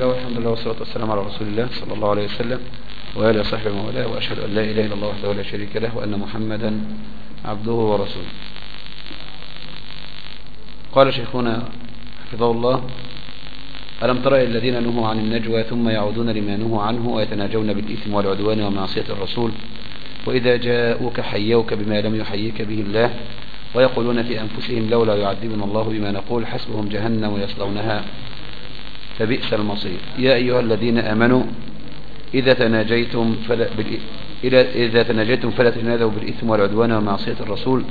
الله والحمد لله والصلاة والسلام على رسول الله صلى الله عليه وسلم وآله وصحبه ومولاه وأشهد أن لا إله إلا الله وحده لا شريك له وأن محمدا عبده ورسوله. قال شيخنا حفظه الله ألم تر إلى الذين نهوا عن النجوى ثم يعودون لما نهوا عنه ويتناجون بالإثم والعدوان ومعصية الرسول؟ وإذا جاءوك حيوك بما لم يحييك به الله ويقولون في أنفسهم لولا يعذبنا الله بما نقول حسبهم جهنم يصلونها فبئس المصير. يا أيها الذين آمنوا إذا تناجيتم فلا إذا تناجيتم فلا تنادوا بالإثم والعدوان ومعصية الرسول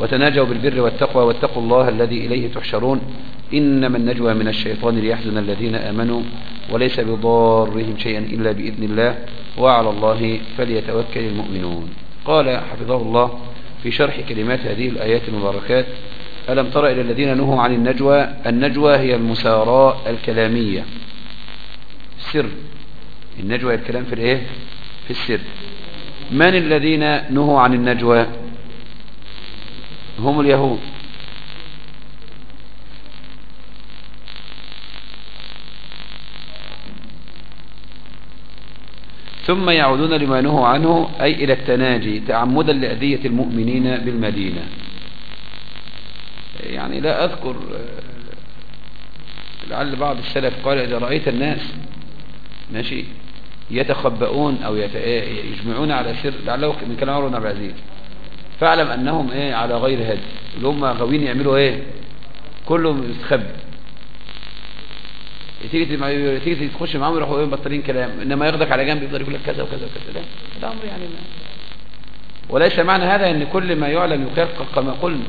وتناجوا بالبر والتقوى واتقوا الله الذي إليه تحشرون. إنما النجوى من الشيطان ليحزن الذين آمنوا وليس بضارهم شيئا إلا بإذن الله وعلى الله فليتوكل المؤمنون. قال حفظه الله في شرح كلمات هذه الآيات المباركات ألم تر إلى الذين نهوا عن النجوى؟ النجوى هي المساراة الكلامية. السر. النجوى الكلام في الإيه؟ في السر. من الذين نهوا عن النجوى؟ هم اليهود. ثم يعودون لما نهوا عنه أي إلى التناجي تعمدا لأذية المؤمنين بالمدينة. يعني لا أذكر لعل بعض السلف قال إذا رأيت الناس ماشي يتخبؤون أو يجمعون على سر لعله من كلام عمر بن عبد العزيز فاعلم أنهم إيه على غير هدي اللي هم غاويين يعملوا إيه كلهم يستخبي تيجي تيجي تخش معاهم يروحوا مبطلين كلام إنما ياخدك على جنب يفضل يقول لك كذا وكذا وكذا. لا ده أمر يعني ما. وليس معنى هذا إن كل ما يعلم يقال كما قلنا.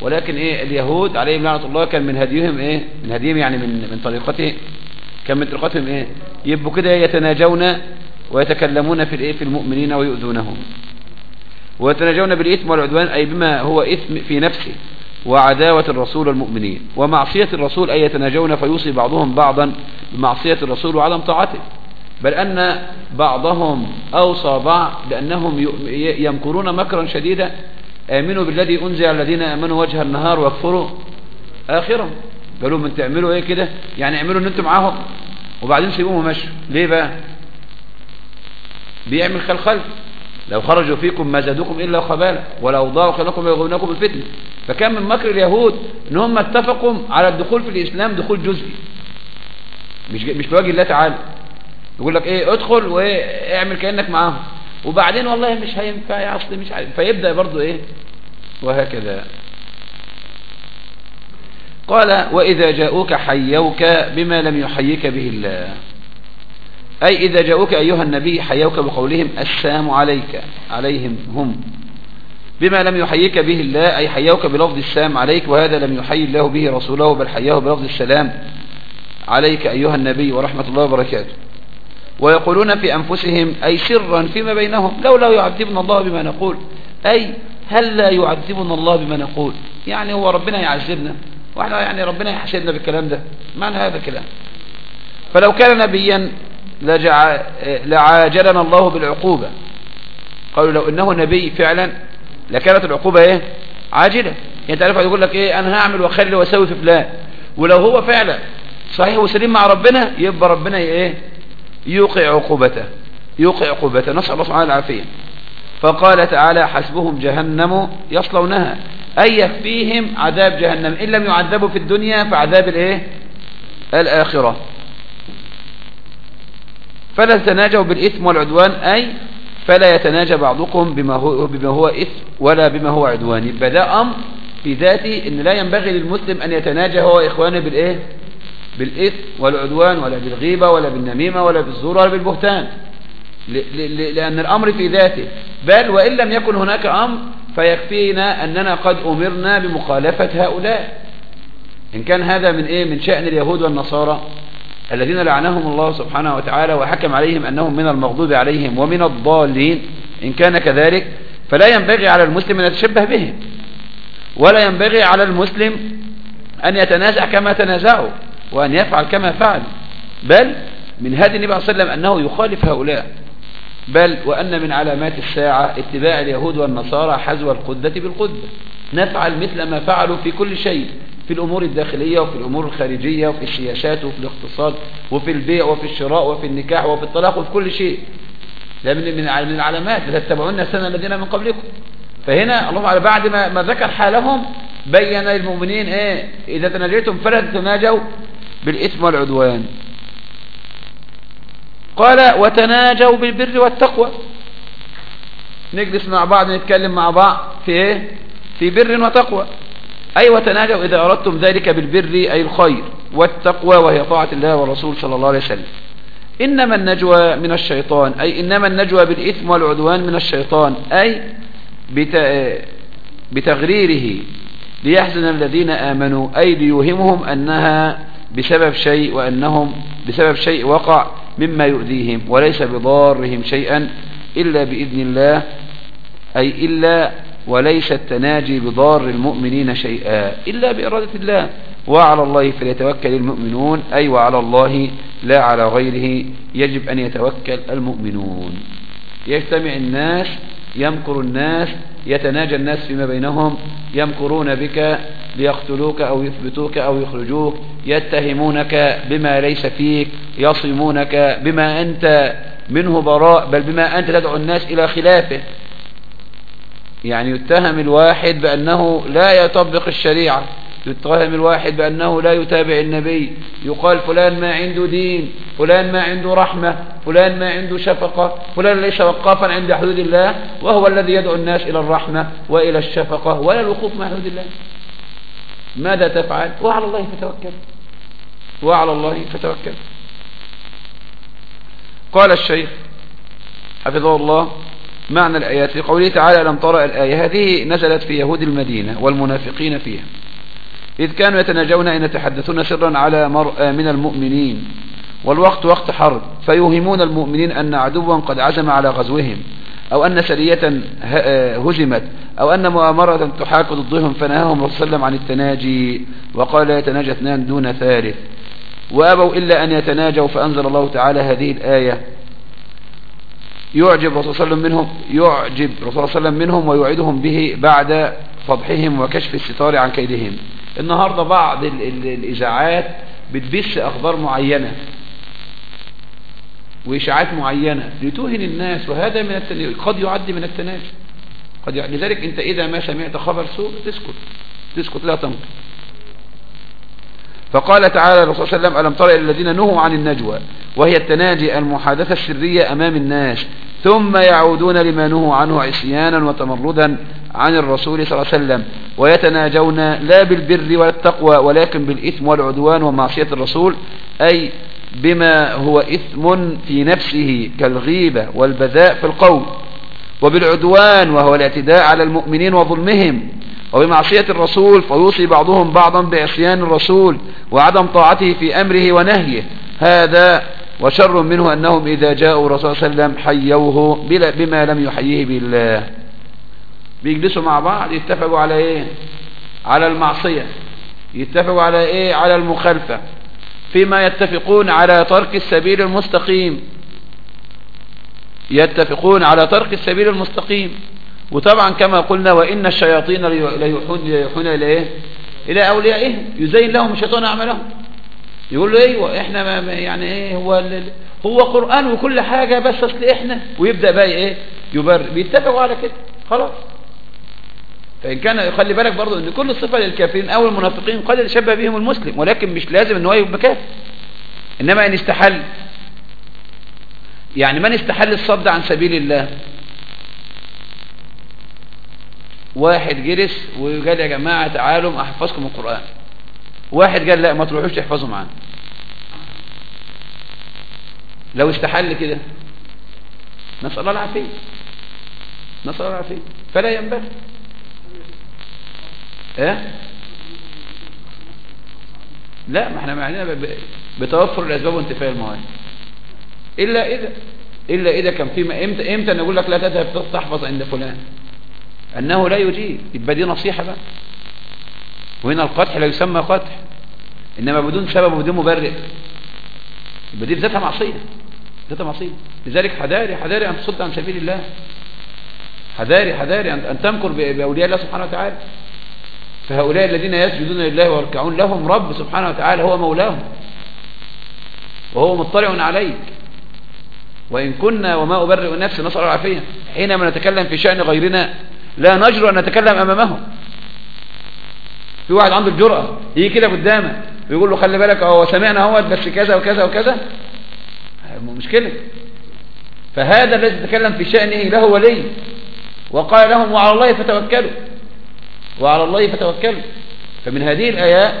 ولكن إيه اليهود عليهم لعنة الله كان من هديهم إيه من هديهم يعني من من طريقته كان من طريقتهم إيه يبقوا كده يتناجون ويتكلمون في الإيه في المؤمنين ويؤذونهم. ويتناجون بالإثم والعدوان أي بما هو إثم في نفسه وعداوة الرسول والمؤمنين. ومعصية الرسول أي يتناجون فيوصي بعضهم بعضا بمعصية الرسول وعدم طاعته. بل أن بعضهم أوصى بعض بأنهم يمكرون مكرا شديدا آمنوا بالذي أنزل على الذين آمنوا وجه النهار واكفروا آخرا قالوا من تعملوا إيه كده؟ يعني اعملوا إن أنتم معاهم وبعدين سيبوهم ومشوا. ليه بقى؟ بيعمل خلخل لو خرجوا فيكم ما زادوكم إلا خبالا ولو ضاعوا خلقكم يغونكم الفتنة فكان من مكر اليهود إن هم اتفقوا على الدخول في الإسلام دخول جزئي. مش مش بوجه الله تعالى. يقول لك إيه؟ ادخل واعمل كأنك معاهم. وبعدين والله مش هينفع يا أصلي مش عارف. فيبدأ برضو إيه؟ وهكذا. قال وإذا جاءوك حيوك بما لم يحييك به الله. أي إذا جاءوك أيها النبي حيوك بقولهم السلام عليك. عليهم هم. بما لم يحييك به الله أي حيوك بلفظ السلام عليك وهذا لم يحيي الله به رسوله بل حياه بلفظ السلام عليك أيها النبي ورحمة الله وبركاته. ويقولون في أنفسهم أي سرا فيما بينهم لولا يعذبنا الله بما نقول أي هل لا يعذبنا الله بما نقول؟ يعني هو ربنا يعذبنا وإحنا يعني ربنا يحسدنا بالكلام ده معنى هذا الكلام. فلو كان نبيا لجع... لعاجلنا الله بالعقوبة قالوا لو إنه نبي فعلا لكانت العقوبة إيه؟ عاجلة. يعني تعرف يقول لك إيه؟ أنا هعمل وأخلي وأسوي في فلان. ولو هو فعلا صحيح وسليم مع ربنا يبقى ربنا إيه؟ يوقع عقوبته يوقع عقوبته. نسأل الله سبحانه العافية. فقال تعالى حسبهم جهنم يصلونها. أي يكفيهم عذاب جهنم. إن لم يعذبوا في الدنيا فعذاب الإيه؟ الآخرة. فلا تناجوا بالإثم والعدوان أي فلا يتناجى بعضكم بما هو, بما هو إثم ولا بما هو عدوان. يبقى أمر في ذاته إن لا ينبغي للمسلم أن يتناجى هو إخوانه بالإيه؟ بالإثم والعدوان ولا بالغيبة ولا بالنميمة ولا بالزور ولا بالبهتان. لأن الأمر في ذاته. بل وإن لم يكن هناك أمر فيكفينا أننا قد أمرنا بمخالفة هؤلاء. إن كان هذا من إيه؟ من شأن اليهود والنصارى الذين لعنهم الله سبحانه وتعالى وحكم عليهم أنهم من المغضوب عليهم ومن الضالين. إن كان كذلك فلا ينبغي على المسلم أن يتشبه بهم. ولا ينبغي على المسلم أن يتنازع كما تنازعوا. وأن يفعل كما فعل. بل من هذه النبي صلى الله عليه وسلم أنه يخالف هؤلاء. بل وأن من علامات الساعة اتباع اليهود والنصارى حزو القدة بالقدة. نفعل مثل ما فعلوا في كل شيء في الأمور الداخلية وفي الأمور الخارجية وفي السياسات وفي الاقتصاد وفي البيع وفي الشراء وفي النكاح وفي الطلاق وفي كل شيء. ده من من العلامات. لتتبعون السنة الذين من قبلكم. فهنا الله تعالى بعد ما, ما ذكر حالهم بين للمؤمنين إيه إذا تناجيتم فلا تناجوا بالإثم والعدوان. قال وتناجوا بالبر والتقوى. نجلس مع بعض نتكلم مع بعض في إيه؟ في بر وتقوى. أي وتناجوا إذا أردتم ذلك بالبر أي الخير والتقوى وهي طاعة الله والرسول صلى الله عليه وسلم. إنما النجوى من الشيطان أي إنما النجوى بالإثم والعدوان من الشيطان أي بتغريره. ليحزن الذين آمنوا أي ليوهمهم أنها بسبب شيء وأنهم بسبب شيء وقع مما يؤذيهم وليس بضارهم شيئا إلا بإذن الله أي إلا وليس التناجي بضار المؤمنين شيئا إلا بإرادة الله. وعلى الله فليتوكل المؤمنون أي وعلى الله لا على غيره يجب أن يتوكل المؤمنون. يجتمع الناس يمكر الناس يتناجى الناس فيما بينهم يمكرون بك ليقتلوك أو يثبتوك أو يخرجوك يتهمونك بما ليس فيك يصمونك بما أنت منه براء بل بما أنت تدعو الناس إلى خلافه. يعني يتهم الواحد بأنه لا يطبق الشريعة. يتهم الواحد بأنه لا يتابع النبي. يقال فلان ما عنده دين فلان ما عنده رحمة فلان ما عنده شفقة فلان ليس وقافا عند حدود الله وهو الذي يدعو الناس إلى الرحمة وإلى الشفقة ولا الوقوف مع حدود الله. ماذا تفعل؟ وعلى الله فتوكل. وعلى الله فتوكل. قال الشيخ حفظه الله معنى الآيات. في قوله تعالى لم ترى الآية هذه نزلت في يهود المدينة والمنافقين فيها. إذ كانوا يتناجون أن يتحدثون سرا على مرأة من المؤمنين. والوقت وقت حرب. فيوهمون المؤمنين أن عدوا قد عزم على غزوهم أو أن سرية هزمت أو أن مؤامرة تحاك ضدهم. فنهاهم رسول الله عن التناجي وقال يتناجى اثنان دون ثالث. وأبوا إلا أن يتناجوا فأنزل الله تعالى هذه الآية. يعجب رسول صلى الله عليه وسلم منهم يعجب رسول الله صلى الله عليه وسلم منهم ويوعدهم به بعد فضحهم وكشف الستار عن كيدهم. النهاردة بعض ال ال الإذاعات بتبث أخبار معينة. وإشاعات معينة. لتوهن الناس وهذا من قد يعد من التناجي. قد يعد. لذلك أنت إذا ما سمعت خبر سوء تسكت. تسكت لا تنقل فقال تعالى الرسول صلى الله عليه وسلم ألم تر إلى الذين نهوا عن النجوى وهي التناجي المحادثة السرية أمام الناس؟ ثم يعودون لما نهوا عنه عصيانا وتمردا عن الرسول صلى الله عليه وسلم ويتناجون لا بالبر والتقوى ولكن بالإثم والعدوان ومعصية الرسول أي بما هو إثم في نفسه كالغيبة والبذاء في القول وبالعدوان وهو الاعتداء على المؤمنين وظلمهم وبمعصية الرسول فيوصي بعضهم بعضا بعصيان الرسول وعدم طاعته في أمره ونهيه. هذا وشر منه أنهم إذا جاءوا رسول صلى الله عليه وسلم حيوه بما لم يحييه بالله. بيجلسوا مع بعض يتفقوا على إيه؟ على المعصية. يتفقوا على إيه؟ على المخالفة. فيما يتفقون على ترك السبيل المستقيم. يتفقون على ترك السبيل المستقيم. وطبعا كما قلنا وإن الشياطين ليوحون ليوحون إلى إيه؟ إلى أوليائهم. يزين لهم الشيطان أعمالهم. يقول له أيوه إحنا ما يعني إيه هو هو قرآن وكل حاجة بس أصل إحنا ويبدأ بقى إيه يبر بيتفقوا على كده خلاص. فإن كان يخلي بالك برضو إن كل صفة للكافرين أو المنافقين قد يتشبه بهم المسلم ولكن مش لازم إن هو يبقى كافر. إنما إن استحل. يعني من استحل الصد عن سبيل الله؟ واحد جلس وقال يا جماعة تعالوا أحفظكم القرآن. واحد قال لا ما تروحوش تحفظوا معانا لو استحل كده. نسأل الله العافية. نسأل الله العافية. فلا ينبغي. إيه؟ لا ما إحنا معناها بتوفر الأسباب وانتفاء المواد. إلا إذا إلا إذا كان في إمتى إمتى نقول لك لا تذهب تحفظ عند فلان؟ أنه لا يجيب. يبقى دي نصيحة بقى. وهنا القدح لا يسمى قدح إنما بدون سبب وبدون مبرر. يبقى دي ذاتها معصية. ذاتها معصيه لذلك حذاري حذاري أن تصد عن سبيل الله. حذاري حذاري أن تمكر بأولياء الله سبحانه وتعالى. فهؤلاء الذين يسجدون لله ويركعون لهم رب سبحانه وتعالى هو مولاهم. وهو مطلع عليك. وإن كنا وما أبرئ نفسي نسأل العافية. حينما نتكلم في شأن غيرنا لا نجرؤ أن نتكلم أمامه في واحد عنده الجرأة يجي كده قدامه ويقول له خلي بالك هو سمعنا هو بس كذا وكذا وكذا. مشكلة. فهذا الذي تتكلم في شأنه له ولي. وقال لهم وعلى الله فتوكلوا. وعلى الله فتوكلوا. فمن هذه الآيات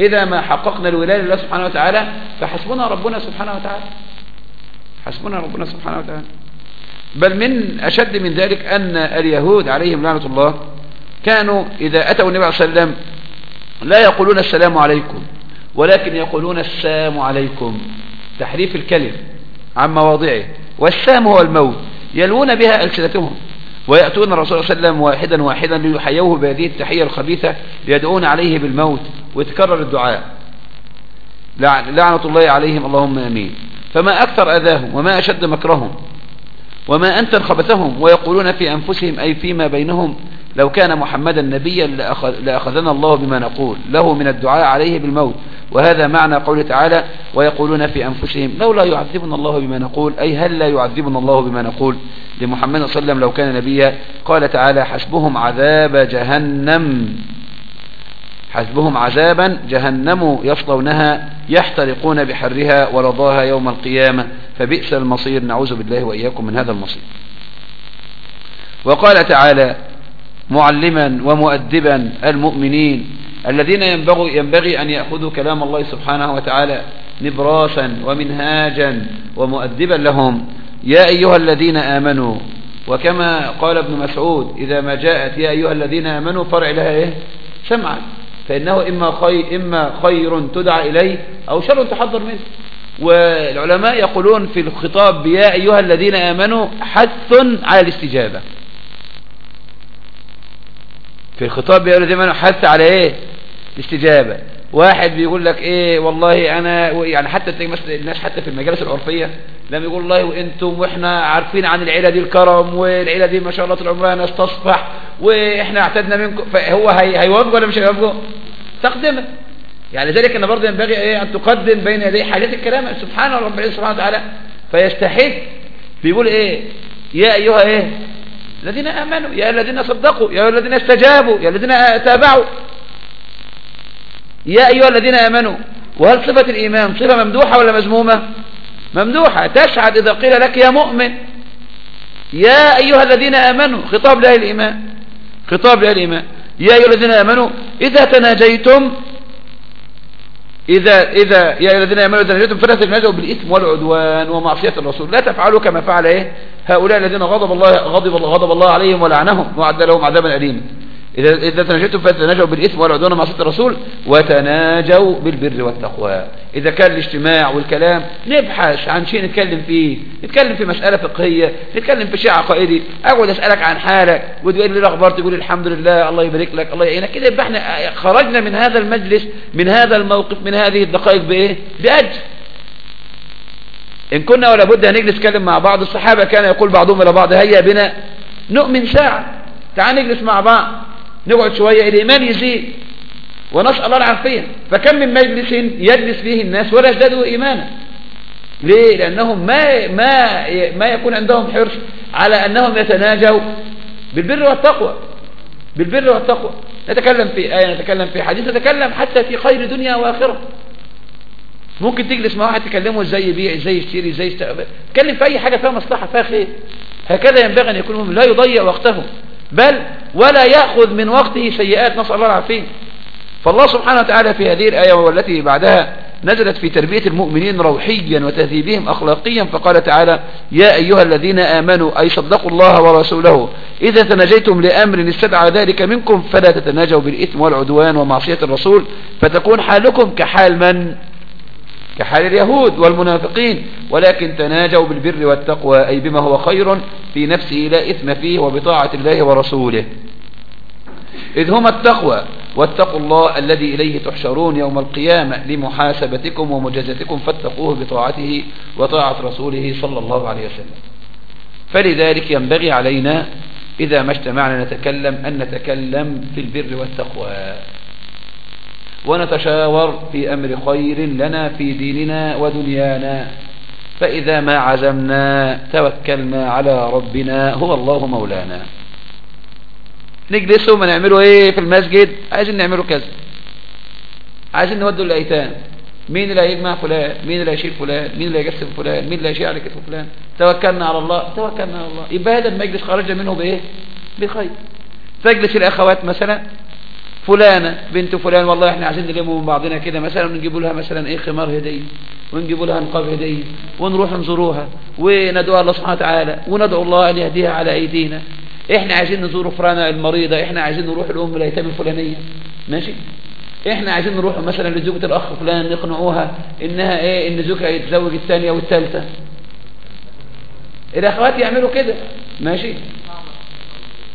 إذا ما حققنا الولاية لله سبحانه وتعالى فحسبنا ربنا سبحانه وتعالى. حسبنا ربنا سبحانه وتعالى. بل من أشد من ذلك أن اليهود عليهم لعنة الله كانوا إذا أتوا النبي عليه وسلم لا يقولون السلام عليكم ولكن يقولون السلام عليكم. تحريف الكلم عن مواضعه. والسام هو الموت. يلوون بها ألسنتهم. ويأتون الرسول صلى الله عليه وسلم واحدا واحدا ليحيوه بهذه التحية الخبيثة ليدعون عليه بالموت. ويتكرر الدعاء. لعنة الله عليهم. اللهم أمين. فما أكثر أذاهم وما أشد مكرهم وما أنت خبثهم ويقولون في أنفسهم أي فيما بينهم لو كان محمدا نبيا لأخذنا الله بما نقول. له من الدعاء عليه بالموت. وهذا معنى قوله تعالى ويقولون في أنفسهم لولا يعذبنا الله بما نقول أي هل لا يعذبنا الله بما نقول؟ لمحمد صلى الله عليه وسلم لو كان نبيا قال تعالى حسبهم عذاب جهنم حسبهم عذابا جهنم يصلونها يحترقون بحرها ورضاها يوم القيامة فبئس المصير نعوذ بالله وإياكم من هذا المصير. وقال تعالى معلما ومؤدبا المؤمنين الذين ينبغي, ينبغي أن يأخذوا كلام الله سبحانه وتعالى نبراسا ومنهاجا ومؤدبا لهم. يا أيها الذين آمنوا وكما قال ابن مسعود إذا ما جاءت يا أيها الذين آمنوا فرع لها إيه؟ سمعا. فإنه إما خير, إما خير تدعى إليه أو شر تحضر منه. والعلماء يقولون في الخطاب يا أيها الذين آمنوا حث على الاستجابة. في الخطاب يا أيها الذين آمنوا حث على إيه؟ الاستجابة. واحد بيقول لك إيه؟ والله أنا يعني حتى الناس حتى في المجالس العرفية لما يقول والله وإنتم وإحنا عارفين عن العيلة دي الكرم والعيلة دي ما شاء الله طول عمرها ناس تصفح وإحنا اعتدنا منكم فهو هي هيوافق ولا مش هيوافق تقدمه يعني ذلك إن برضه ينبغي إيه؟ أن تقدم بين يدي حاجات الكلام. سبحان رب العزة سبحانه وتعالى. فيستحق بيقول إيه؟ يا أيها إيه؟ الذين آمنوا يا الذين صدقوا يا الذين استجابوا يا الذين تابعوا. يا أيها الذين آمنوا وهل صفة الإيمان صفة ممدوحة ولا مذمومة؟ ممدوحة. تسعد إذا قيل لك يا مؤمن. يا أيها الذين آمنوا خطاب لأهل الإيمان خطاب لأهل الإيمان. يا أيها الذين آمنوا إذا تناجيتم إذا إذا يا الذين آمنوا إذا تناجيتم فلا تناجوا بالإثم والعدوان ومعصية الرسول. لا تفعلوا كما فعل إيه؟ هؤلاء الذين غضب الله غضب الله غضب الله عليهم ولعنهم وعد لهم عذابا أليما. إذا إذا تناجيتم فتناجوا بالإثم والعدوان مع صدق الرسول وتناجوا بالبر والتقوى. إذا كان الاجتماع والكلام نبحث عن شيء نتكلم فيه نتكلم في مسألة فقهية نتكلم في شيء عقائدي. أقعد أسألك عن حالك وتقول لي الأخبار تقول الحمد لله الله يبارك لك الله يعينك. كده يبقى إحنا خرجنا من هذا المجلس من هذا الموقف من هذه الدقائق بإيه؟ بأجر إن كنا ولا بد أن نجلس نتكلم مع بعض. الصحابة كان يقول بعضهم إلى بعض هيا بنا نؤمن ساعة تعال نجلس مع بعض. نقعد شوية الإيمان يزيد. ونسأل الله العافية. فكم من مجلس يجلس فيه الناس ولا يزدادوا إيمانا. ليه؟ لأنهم ما, ما, ما يكون عندهم حرص على أنهم يتناجوا بالبر والتقوى. بالبر والتقوى. نتكلم في آية نتكلم في حديث نتكلم حتى في خير دنيا وآخرة. ممكن تجلس مع واحد تكلمه إزاي يبيع إزاي يشتري إزاي يستقبل تكلم في أي حاجة فيها مصلحة فيها خير. هكذا ينبغي أن يكون لا يضيع وقته. بل ولا يأخذ من وقته سيئات نسأل الله العافية. فالله سبحانه وتعالى في هذه الآية والتي بعدها نزلت في تربية المؤمنين روحيا وتهذيبهم أخلاقيا فقال تعالى يا أيها الذين آمنوا أي صدقوا الله ورسوله. إذا تناجيتم لأمر استدعى ذلك منكم فلا تتناجوا بالإثم والعدوان ومعصية الرسول فتكون حالكم كحال من؟ كحال اليهود والمنافقين ولكن تناجوا بالبر والتقوى أي بما هو خير في نفسه لا إثم فيه وبطاعة الله ورسوله. إذ هما التقوى واتقوا الله الذي إليه تحشرون يوم القيامة لمحاسبتكم ومجازتكم فاتقوه بطاعته وطاعة رسوله صلى الله عليه وسلم. فلذلك ينبغي علينا إذا ما اجتمعنا نتكلم أن نتكلم في البر والتقوى. ونتشاور في أمر خير لنا في ديننا ودنيانا. فإذا ما عزمنا توكلنا على ربنا هو الله مولانا. نجلسوا ما نعملوا إيه في المسجد؟ عايزين نعملوا كذا. عايزين نودوا الأيتام. مين اللي هيجمع فلان؟ مين اللي هيشيل فلان؟ مين اللي هيجسم فلان؟ مين اللي هيشيل على كتف فلان؟ توكلنا على الله توكلنا على الله. يبقى هذا المجلس خرج منه بإيه؟ بخير. تجلس الأخوات مثلا. فلانة بنت فلان والله إحنا عايزين نلموا من بعضنا كده مثلا ونجيبوا لها مثلا إيه خمار هدية ونجيبوا لها نقاب هدية ونروح نزوروها وندعو الله سبحانه وتعالى وندعو الله أن يهديها على أيدينا. إحنا عايزين نزور فرانا المريضة إحنا عايزين نروح الأم الأيتام الفلانية. ماشي؟ إحنا عايزين نروح مثلا لزوجة الأخ فلان نقنعوها إنها إيه إن زوجها يتزوج الثانية والثالثة. الأخوات يعملوا كده. ماشي؟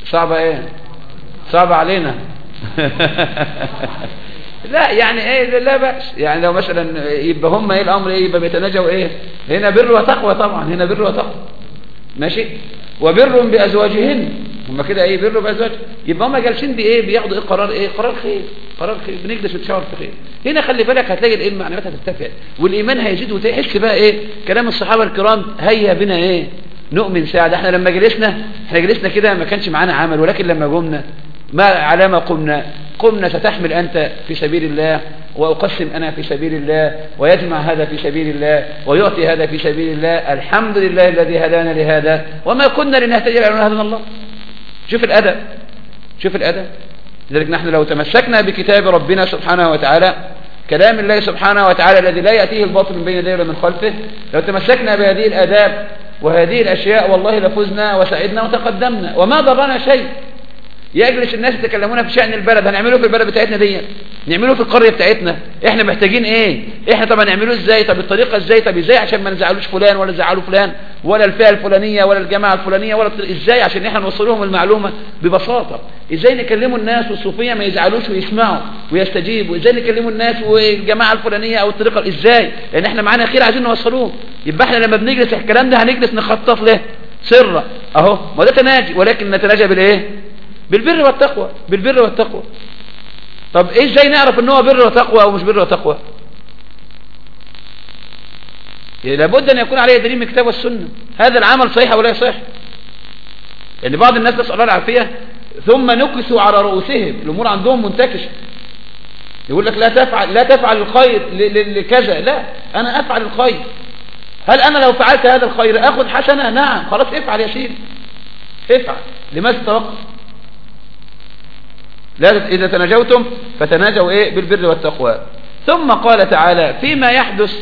صعبة إيه؟ صعبة علينا. لا يعني إيه لا بأس. يعني لو مثلا يبقى هم إيه الأمر إيه يبقى بيتناجوا إيه؟ هنا بر وتقوى طبعا هنا بر وتقوى. ماشي؟ وبر بأزواجهن. هم كده إيه بر بأزواج. يبقى هم جالسين بإيه؟ بياخدوا إيه قرار إيه؟ قرار خير. قرار خير. بنجلس نتشاور في خير. هنا خلي بالك هتلاقي الايه المعنويات هترتفع والإيمان هيزيد وتحس بقى إيه؟ كلام الصحابة الكرام هيا بنا إيه؟ نؤمن ساعة. إحنا لما جلسنا إحنا جلسنا كده ما كانش معانا عمل ولكن لما قمنا ما على ما قمنا. قمنا ستحمل أنت في سبيل الله وأقسم أنا في سبيل الله ويجمع هذا في سبيل الله ويعطي هذا في سبيل الله. الحمد لله الذي هدانا لهذا. وما كنا لنهتدي لأن هدانا الله. شوف الأدب. شوف الأدب. لذلك نحن لو تمسكنا بكتاب ربنا سبحانه وتعالى كلام الله سبحانه وتعالى الذي لا يأتيه الباطل من بين يديه ولا من خلفه لو تمسكنا بهذه الآداب وهذه الأشياء والله لفزنا وسعدنا وتقدمنا وما ضرنا شيء. يجلس الناس يتكلمون في شأن البلد. هنعمله في البلد بتاعتنا دي؟ نعمله في القرية بتاعتنا. إحنا محتاجين إيه؟ إحنا طبعا نعمله إزاي؟ طب الطريقة إزاي؟ طب إزاي عشان ما نزعلوش فلان ولا نزعلوا فلان ولا الفئة الفلانية ولا الجماعة الفلانية ولا. إزاي عشان إحنا نوصل لهم المعلومة ببساطة؟ إزاي نكلموا الناس والصوفية ما يزعلوش ويسمعوا ويستجيبوا؟ إزاي نكلموا الناس والجماعة الفلانية أو الطريقة؟ إزاي؟ لأن إحنا معانا خير عايزين نوصلوه. يبقى إحنا لما بنجلس الكلام ده هنجلس نخطط له. سرا اهو. ما ده تناجي. ولكن نتناجى بالايه؟ بالبر والتقوى بالبر والتقوى. طب إيه إزاي نعرف ان هو بر وتقوى أو مش بر وتقوى؟ يعني لابد أن يكون عليه دليل من الكتاب والسنة. هذا العمل صحيح ولا يصح يعني بعض الناس نسأل الله العافية ثم نكسوا على رؤوسهم. الأمور عندهم منتكشه يقول لك لا تفعل لا تفعل الخير لكذا. لا أنا أفعل الخير. هل أنا لو فعلت هذا الخير أخذ حسنة؟ نعم. خلاص افعل يا سيدي افعل. لماذا توقف إذا تناجوتم فتناجوا إيه؟ بالبر والتقوى. ثم قال تعالى فيما يحدث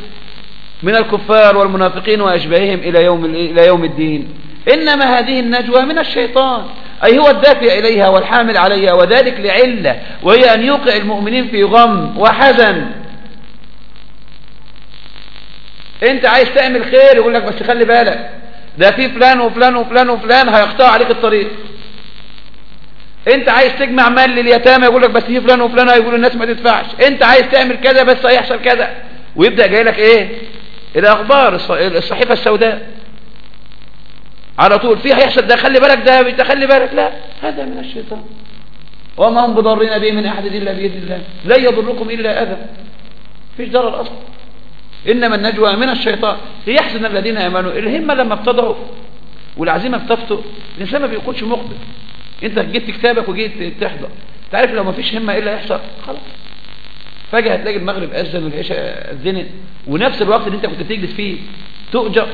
من الكفار والمنافقين وأشباههم إلى يوم, إلى يوم الدين. إنما هذه النجوى من الشيطان. أي هو الدافع إليها والحامل عليها وذلك لعلة وهي أن يوقع المؤمنين في غم وحزن. أنت عايز تعمل خير يقول لك بس خلي بالك. ده في فلان وفلان وفلان وفلان هيقطع عليك الطريق. انت عايز تجمع مال لليتامى يقول لك بس في فلان وفلان هيقولوا الناس ما تدفعش. انت عايز تعمل كذا بس هيحصل كذا. ويبدأ جاي لك إيه؟ الأخبار الصحيفة السوداء. على طول في هيحصل ده خلي بالك ده خلي بالك. لا هذا من الشيطان. وما هم بضرين به من أحد إلا بيد الله. لا يضركم إلا أذى. فيش ضرر أصلا. إنما النجوى من الشيطان. ليحزن الذين آمنوا. الهمة لما بتضعوا والعزيمة بتفتق الإنسان ما بيكونش مقبل. انت جبت كتابك وجيت تحضر. تعرف لو ما فيش همة إيه اللي هيحصل خلاص. فجأة هتلاقي المغرب أذن والعشاء أذنت. ونفس الوقت اللي انت كنت بتجلس فيه تؤجر.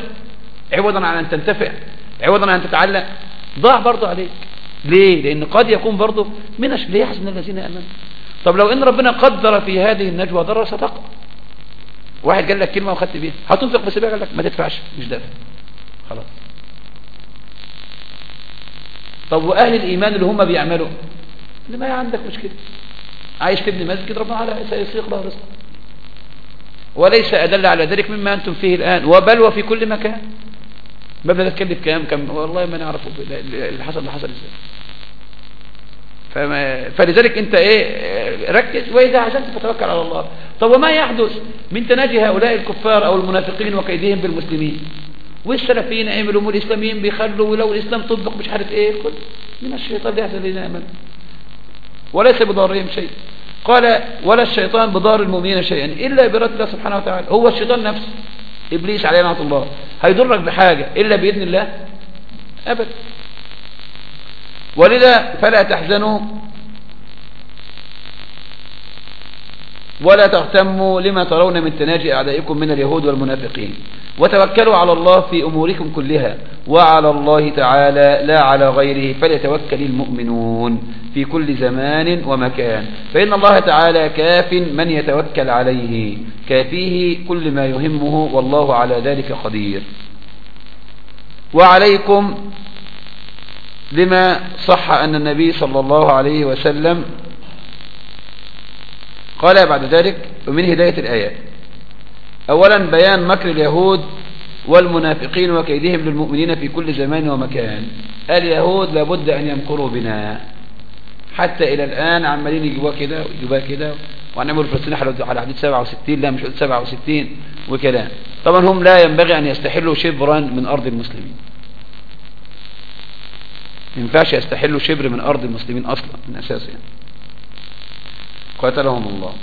عوضا عن أن تنتفع. عوضا عن أن تتعلق. ضاع برضه عليك. ليه؟ لأن قد يكون برضه من ليحزن الذين أمنوا؟ طب لو إن ربنا قدر في هذه النجوى ضرر ستقع واحد قال لك كلمة وخدت بيها. هتنفق بس قال لك ما تدفعش. مش دافع. خلاص. طب وأهل الإيمان اللي هم بيعملوا؟ اللي ما عندك مشكلة. عايز تبني مسجد ربنا على سيسيق له رزق وليس أدل على ذلك مما أنتم فيه الآن. وبل وفي كل مكان. مبلغ تكلف كام كم؟ والله ما نعرفه. اللي حصل اللي حصل إزاي؟ فما فلذلك أنت إيه ركز. وإذا عزمت فتوكل على الله. طب وما يحدث من تناجي هؤلاء الكفار أو المنافقين وكيدهم بالمسلمين؟ والسلفيين عملوا والاسلاميين بيخلوا ولو الإسلام طبق مش عارف إيه كل من الشيطان ليس الذين آمنوا وليس بضارهم شيء. قال ولا الشيطان بضار المؤمنين شيئا إلا برد الله سبحانه وتعالى. هو الشيطان نفسه. إبليس عليه نعمة الله. هيضرك بحاجة إلا بإذن الله. أبدا ولذا فلا تحزنوا. ولا تغتموا لما ترون من تناجي أعدائكم من اليهود والمنافقين. وتوكلوا على الله في أموركم كلها وعلى الله تعالى لا على غيره فليتوكل المؤمنون في كل زمان ومكان. فإن الله تعالى كاف من يتوكل عليه. كافيه كل ما يهمه والله على ذلك قدير. وعليكم لما صح أن النبي صلى الله عليه وسلم قال بعد ذلك ومن هداية الآيات. أولا بيان مكر اليهود والمنافقين وكيدهم للمؤمنين في كل زمان ومكان. اليهود لابد أن يمكروا بنا. حتى إلى الآن عمالين يجيبوها كده ويجيبوها كده. وهنعمل فلسطين على حدود 67 لا مش حدود 67 وكلام طبعا هم لا ينبغي أن يستحلوا شبرا من أرض المسلمين. ما ينفعش يستحلوا شبر من أرض المسلمين أصلا من أساسه يعني. قاتلهم الله.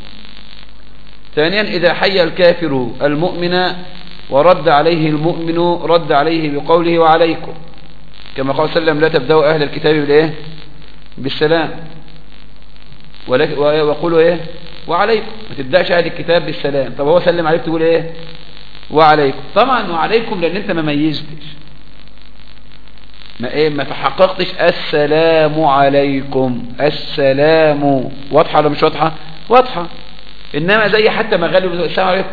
ثانيا إذا حي الكافر المؤمن ورد عليه المؤمن رد عليه بقوله وعليكم. كما قال صلى الله عليه وسلم لا تبدأوا أهل الكتاب بالإيه؟ بالسلام. وقولوا إيه؟ وعليكم. ما تبدأش أهل الكتاب بالسلام. طب هو سلم عليك تقول إيه؟ وعليكم. طبعا وعليكم لأن أنت ما ميزتش. ما إيه ما تحققتش. السلام عليكم. السلام. واضحة ولا مش واضحة؟ واضحة. إنما زي حتى ما غالب السلام عليكم.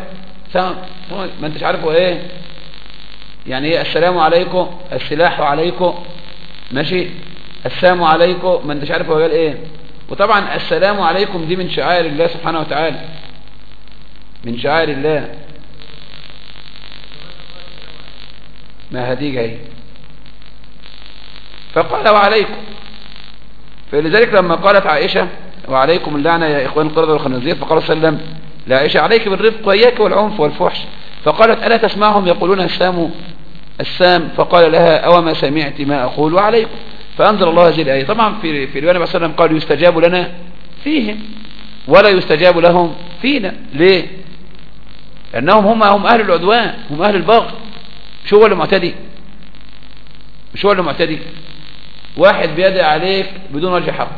سلام ما أنتش عارفه إيه. يعني إيه السلام عليكم؟ السلاح عليكم. ماشي؟ السلام عليكم. ما أنتش عارف هو قال إيه. وطبعا السلام عليكم دي من شعائر الله سبحانه وتعالى. من شعائر الله. ما هدي جاي فقال وعليكم. فلذلك لما قالت عائشة وعليكم اللعنة يا إخوان القردة والخنازير فقال صلى الله عليه وسلم لعائشة عليك بالرفق وإياك والعنف والفحش. فقالت ألا تسمعهم يقولون السام السام؟ فقال لها أو ما سمعت ما أقول وعليكم فأنزل الله هذه الآية. طبعا في في الله عليه وسلم قال يستجاب لنا فيهم ولا يستجاب لهم فينا. ليه؟ لأنهم هم هم أهل العدوان هم أهل البغي مش هو اللي معتدي؟ مش هو اللي معتدي؟ واحد بيدعي عليك بدون وجه حق.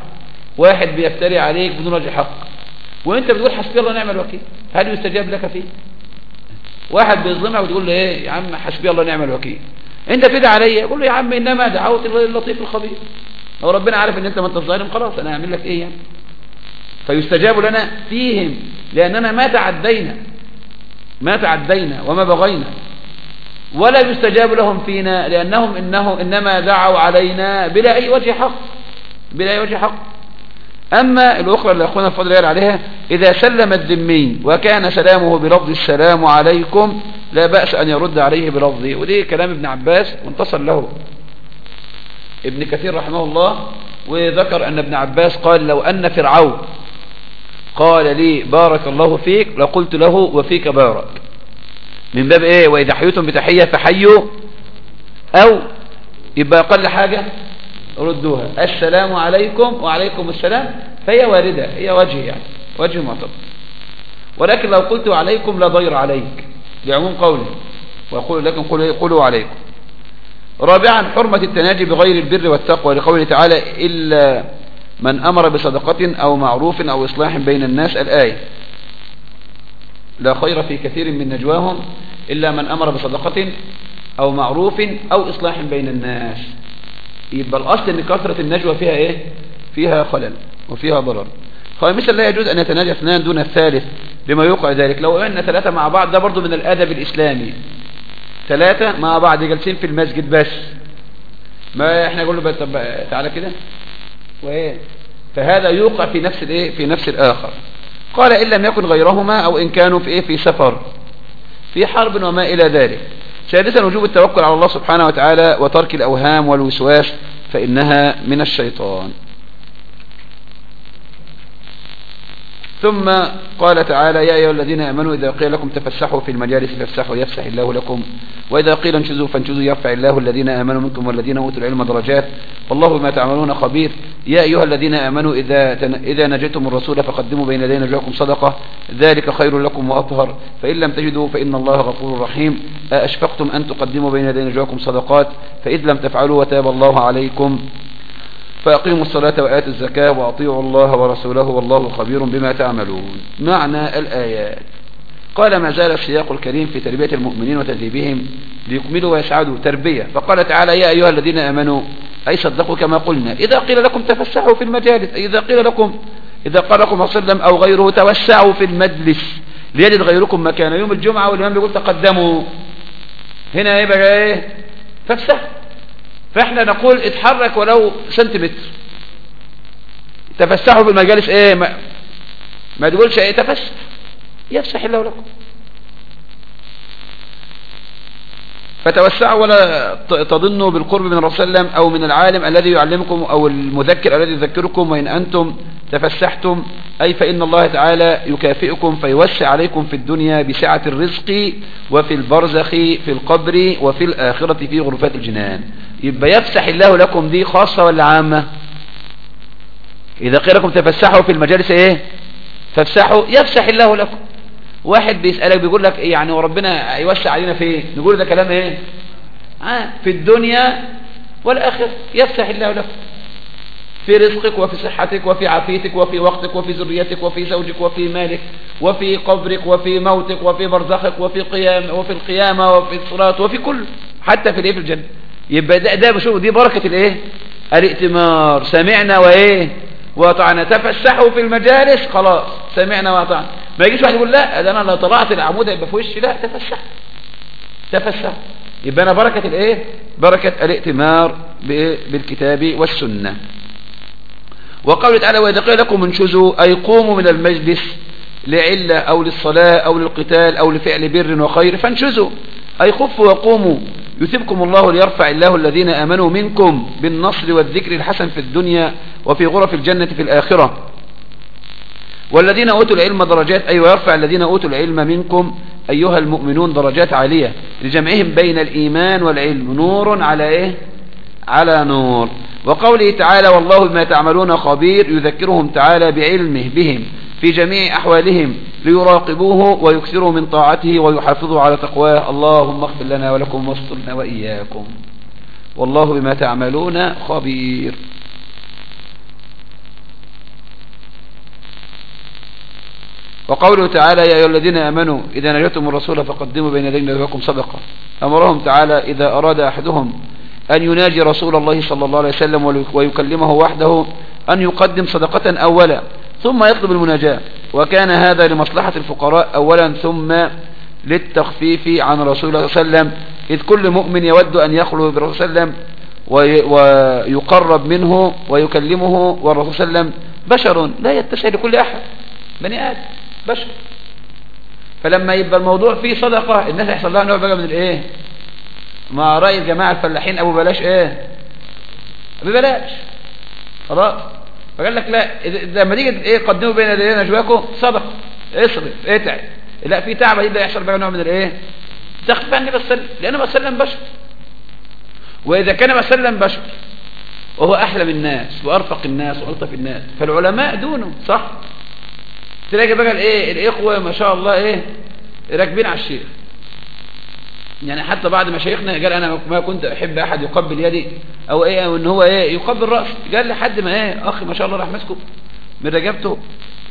واحد بيفتري عليك بدون وجه حق. وانت بتقول حسبي الله نعم الوكيل. هل يستجاب لك فيه؟ واحد بيظلمك وتقول له إيه يا عم حسبي الله نعم الوكيل. انت بتدعي عليا قول له يا عم إنما دعوت اللطيف الخبير. لو ربنا عارف إن أنت ما أنت ظالم خلاص أنا هعمل لك إيه يعني؟ فيستجاب لنا فيهم لأننا ما تعدينا. ما تعدينا وما بغينا. ولا يستجاب لهم فينا لأنهم إنهم إنما دعوا علينا بلا أي وجه حق بلا أي وجه حق. أما الأخرى اللي أخونا الفضل قال عليها إذا سلم الذمي وكان سلامه بلفظ السلام عليكم لا بأس أن يرد عليه بلفظه. ودي كلام ابن عباس وانتصر له. ابن كثير رحمه الله وذكر أن ابن عباس قال لو أن فرعون قال لي بارك الله فيك لقلت له وفيك بارك. من باب إيه؟ وإذا حييتم بتحية فحيوا. أو يبقى أقل حاجة ردوها. السلام عليكم وعليكم السلام. فهي واردة. هي وجه يعني. وجه معتبر. ولكن لو قلت عليكم لا ضير عليك. لعموم قوله ويقول لكم قولوا عليكم. رابعا حرمة التناجي بغير البر والتقوى لقوله تعالى إلا من أمر بصدقة أو معروف أو إصلاح بين الناس. الآية. لا خير في كثير من نجواهم إلا من أمر بصدقة أو معروف أو إصلاح بين الناس. يبقى الأصل أن كثرة النجوى فيها إيه؟ فيها خلل وفيها ضرر. خامسا لا يجوز أن يتناجى اثنان دون الثالث بما يوقع ذلك. لو أن ثلاثة مع بعض ده برضو من الأدب الإسلامي. ثلاثة مع بعض جالسين في المسجد بس. ما إحنا نقول له طب تعالى كده. وإيه؟ فهذا يوقع في نفس الإيه؟ في نفس الآخر. قال إن لم يكن غيرهما أو إن كانوا في إيه؟ في سفر في حرب وما إلى ذلك. سادسا وجوب التوكل على الله سبحانه وتعالى وترك الأوهام والوسواس فإنها من الشيطان. ثم قال تعالى يا أيها الذين آمنوا إذا قيل لكم تفسحوا في المجالس فافسحوا يفسح الله لكم وإذا قيل انشزوا فانشزوا يرفع الله الذين آمنوا منكم والذين أوتوا العلم درجات والله بما تعملون خبير. يا أيها الذين آمنوا إذا, إذا نجيتم الرسول فقدموا بين يدي نجواكم صدقة ذلك خير لكم وأطهر فإن لم تجدوا فإن الله غفور رحيم. أشفقتم أن تقدموا بين يدي نجواكم صدقات فإذ لم تفعلوا وتاب الله عليكم. فأقيموا الصلاة وآتوا الزكاة وأطيعوا الله ورسوله والله خبير بما تعملون. معنى الآيات. قال ما زال السياق الكريم في تربية المؤمنين وتدريبهم ليكملوا ويسعدوا تربية. فقال تعالى يا أيها الذين أمنوا أي صدقوا كما قلنا. إذا قيل لكم تفسحوا في المجالس إذا قيل لكم إذا قال لكم وسلم أو غيره توسعوا في المجلس. ليجد غيركم مكان يوم الجمعة والإمام بيقول تقدموا. هنا يبقى إيه؟ فافسحوا فاحنا نقول اتحرك ولو سنتيمتر. تفسحوا في المجالس إيه؟ ما, ما تقولش إيه؟ تفسح. يفسح الله لكم. فتوسعوا ولا تظنوا بالقرب من الرسول صلى الله عليه وسلم أو من العالم الذي يعلمكم أو المذكر الذي يذكركم وإن أنتم تفسحتم. أي فإن الله تعالى يكافئكم فيوسع عليكم في الدنيا بسعة الرزق وفي البرزخ في القبر وفي الآخرة في غرفات الجنان. يبقى يفسح الله لكم دي خاصة ولا عامة؟ إذا قيل لكم تفسحوا في المجالس إيه؟ فافسحوا يفسح الله لكم. واحد بيسألك بيقول لك إيه يعني وربنا يوسع علينا في إيه نقول ده كلام إيه؟ في الدنيا والآخر يفسح الله لكم في رزقك وفي صحتك وفي عافيتك وفي وقتك وفي ذريتك وفي زوجك وفي مالك وفي قبرك وفي موتك وفي برزخك وفي قيام وفي القيامة وفي الصلاة وفي كل حتى في الإيه؟ في الجنة. يبقى ده, ده بشوف دي بركة الإيه؟ الائتمار. سمعنا وإيه؟ وطعنا تفسحوا في المجالس. خلاص. سمعنا وطعنا ما يجيش واحد يقول لا ده أنا لو طلعت العمود يبقى في وشي لا تفسح تفسح يبقى أنا بركة الإيه؟ بركة الائتمار بالكتاب والسنة. وقال تعالى وإذا قيل لكم انشزوا أي قوموا من المجلس لعلة أو للصلاة أو للقتال أو لفعل بر وخير فانشزوا. أي خفوا وقوموا. يثبكم الله ليرفع الله الذين آمنوا منكم بالنصر والذكر الحسن في الدنيا وفي غرف الجنة في الآخرة. والذين أوتوا العلم درجات أي أيوة ويرفع الذين أوتوا العلم منكم أيها المؤمنون درجات عالية. لجمعهم بين الإيمان والعلم. نور على إيه؟ على نور. وقوله تعالى والله بما تعملون خبير يذكرهم تعالى بعلمه بهم في جميع أحوالهم ليراقبوه ويكثروا من طاعته ويحافظوا على تقواه. اللهم اغفر لنا ولكم واسترنا وإياكم. والله بما تعملون خبير. وقوله تعالى يا أيها الذين أمنوا إذا نجتم الرسول فقدموا بين يدينا لكم صدقة. أمرهم تعالى إذا أراد أحدهم أن يناجي رسول الله صلى الله عليه وسلم ويكلمه وحده أن يقدم صدقة أولا ثم يطلب المناجاة. وكان هذا لمصلحة الفقراء أولا ثم للتخفيف عن رسول الله صلى الله عليه وسلم إذ كل مؤمن يود أن يخلو بالرسول صلى الله عليه وسلم ويقرب منه ويكلمه والرسول صلى الله عليه وسلم بشر لا يتسع لكل أحد بني آدم. بشر. فلما يبقى الموضوع فيه صدقة الناس يحصل لها نوع بقى من الإيه؟ مع رأي الجماعة الفلاحين أبو بلاش إيه؟ ببلاش خلاص. فقال لك لا لما تيجي إيه قدموا بين يدينا نجواكم صدقة. اصرف اتعب. لا في تعب يبدا يحصل بقى نوع من الإيه؟ النبي صلى وسلم. لأنه بسلم بشر. وإذا كان بسلم بشر وهو احلم الناس وأرفق الناس وألطف الناس فالعلماء دونه صح؟ تلاقي بقى الايه الإخوة ما شاء الله إيه راكبين على الشيخ. يعني حتى بعد ما شيخنا قال أنا ما كنت أحب أحد يقبل يدي أو إيه أو إن هو إيه يقبل رأسي. قال لحد ما إيه أخي ما شاء الله راح ماسكه من رقبته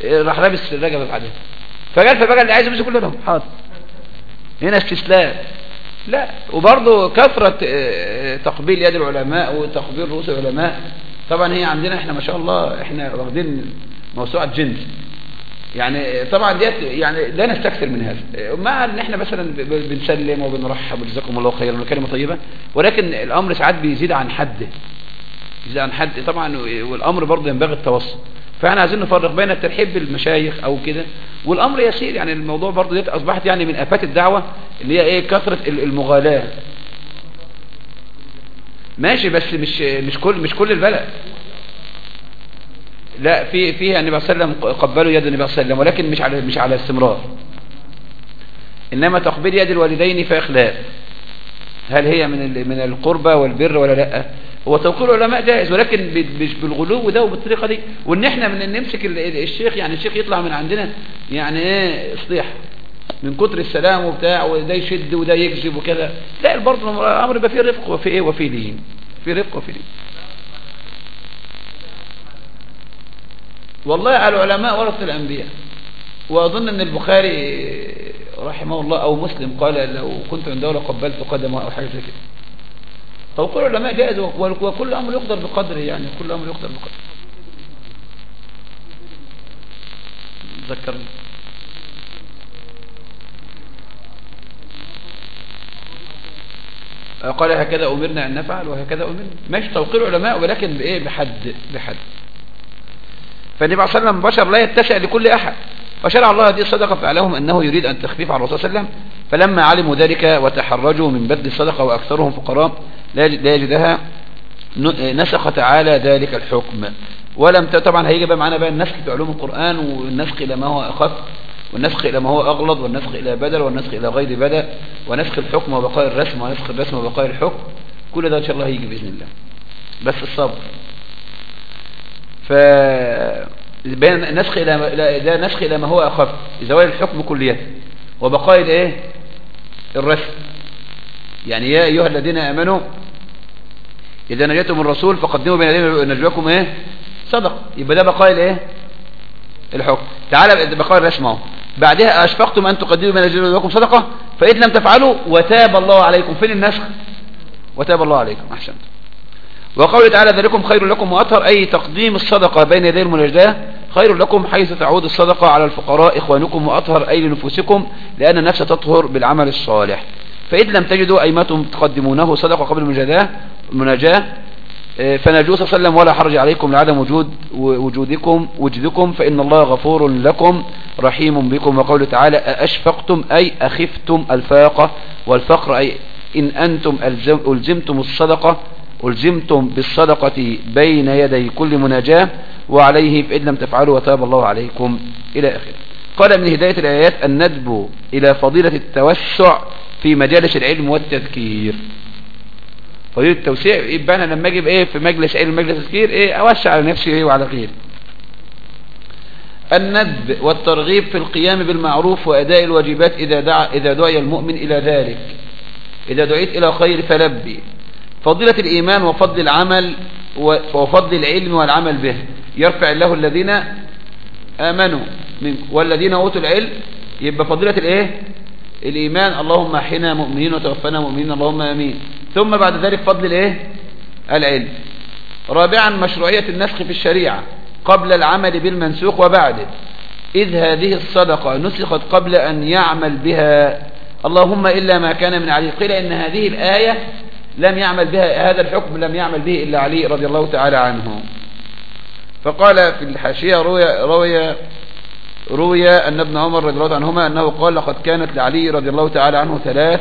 إيه راح لابس الرقبة بعدين. فقال فبقى اللي عايز يمسك كله لهم حاضر. هنا استسلام. لا. وبرضه كثرة إيه، تقبيل يد العلماء وتقبيل رؤوس العلماء. طبعا هي عندنا إحنا ما شاء الله إحنا واخدين موسوعة جنس. يعني طبعا ديت يعني لا نستكثر من هذا. مع ان إحنا مثلا بنسلم وبنرحب وجزاكم الله خيرا وكلمه طيبة ولكن الأمر ساعات بيزيد عن حده يزيد عن حد طبعا والأمر برضه ينبغي التوسط فإحنا عايزين نفرق بين الترحيب بالمشايخ أو كده والأمر يسير. يعني الموضوع برضه ديت أصبحت يعني من آفات الدعوة اللي هي إيه؟ كثرة المغالاة. ماشي بس مش مش كل مش كل البلد. لا في فيها النبي صلى الله عليه وسلم قبلوا يد النبي صلى الله عليه وسلم ولكن مش على مش على استمرار. إنما تقبيل يد الوالدين في خلاف هل هي من من القربة والبر ولا لأ؟ هو توقير العلماء جائز ولكن مش بالغلو ده وبالطريقة دي. وإن إحنا من نمسك الشيخ يعني الشيخ يطلع من عندنا يعني إيه اصليح من كتر السلام وبتاع وده يشد وده يكذب وكذا. لا برضه الأمر يبقى فيه رفق وفي إيه وفي لين في رفق وفي لين والله على العلماء ورث الأنبياء. وأظن أن البخاري رحمه الله أو مسلم قال لو كنت عند دولة قبلت قدمه أو حاجة زي كده. توقيع العلماء جائز وكل أمر يقدر بقدره يعني كل أمر يقدر بقدره. ذكرني. قال هكذا أمرنا أن نفعل وهكذا أمرنا. ماشي توقير علماء ولكن بإيه؟ بحد بحد. فالنبي عليه الصلاة والسلام بشر لا يتسع لكل أحد. فشرع الله هذه الصدقة فعلهم أنه يريد أن تخفيف على الرسول صلى الله عليه وسلم. فلما علموا ذلك وتحرجوا من بذل الصدقة وأكثرهم فقراء لا يجدها نسخ تعالى ذلك الحكم. ولم طبعا هيجي بقى معانا بقى النسخ في علوم القرآن والنسخ إلى ما هو أخف والنسخ إلى ما هو أغلظ والنسخ إلى بدل والنسخ إلى غير بدل ونسخ الحكم وبقاء الرسم ونسخ الرسم وبقاء الحكم. كل ده إن شاء الله هيجي بإذن الله. بس الصبر. ف بين نسخ إلى ده نسخ إلى ما هو أخف. زوال الحكم كليته وبقاء الايه الرسم. يعني يا أيها الذين آمنوا إذا نجيتم الرسول فقدموا بين نجواكم إيه؟ صدق. يبقى ده بقاء الإيه؟ الحكم. تعالى بقاء الرسم أهو. بعدها أشفقتم أن تقدموا بين نجواكم صدقة؟ فإذ لم تفعلوا وتاب الله عليكم. فين النسخ؟ وتاب الله عليكم. أحسنت وقول تعالى ذلكم خير لكم وأطهر أي تقديم الصدقة بين يدي المنجدة خير لكم حيث تعود الصدقة على الفقراء إخوانكم وأطهر أي لنفوسكم لأن النفس تطهر بالعمل الصالح. فإذ لم تجدوا أيمتم تقدمونه صدقة قبل المناجاة المناجاة آه، فنجوا صلى الله عليه وسلم ولا حرج عليكم لعدم وجود وجودكم وجودكم فإن الله غفور لكم رحيم بكم. وقول تعالى أشفقتم أي أخفتم الفاقة والفقر أي إن أنتم ألزمتم الصدقة ألزمتم بالصدقة بين يدي كل مناجاة وعليه فإن لم تفعلوا وتاب الله عليكم إلى آخره. قال من هداية الآيات الندب إلى فضيلة التوسع في مجالس العلم والتذكير. فضيلة التوسيع يبقى أنا لما أجيب إيه في مجلس علم مجلس تذكير إيه أوسع على نفسي إيه وعلى غيري. الندب والترغيب في القيام بالمعروف وأداء الواجبات إذا إذا دعي المؤمن إلى ذلك. إذا دعيت إلى خير فلبي. فضيلة الإيمان وفضل العمل وفضل العلم والعمل به. يرفع الله الذين آمنوا والذين أوتوا العلم يبقى فضيلة الإيه؟ الإيمان. اللهم إحنا مؤمنين وتوفنا مؤمنين. اللهم أمين. ثم بعد ذلك فضل الإيه؟ العلم. رابعا مشروعية النسخ في الشريعة قبل العمل بالمنسوخ وبعده. إذ هذه الصدقة نسخت قبل أن يعمل بها. اللهم إلا ما كان من علي قيل إن هذه الآية لم يعمل بها هذا الحكم لم يعمل به إلا علي رضي الله تعالى عنه. فقال في الحاشية روي, روي, روي أن ابن عمر رضي الله عنهما أنه قال لقد كانت لعلي رضي الله تعالى عنه ثلاث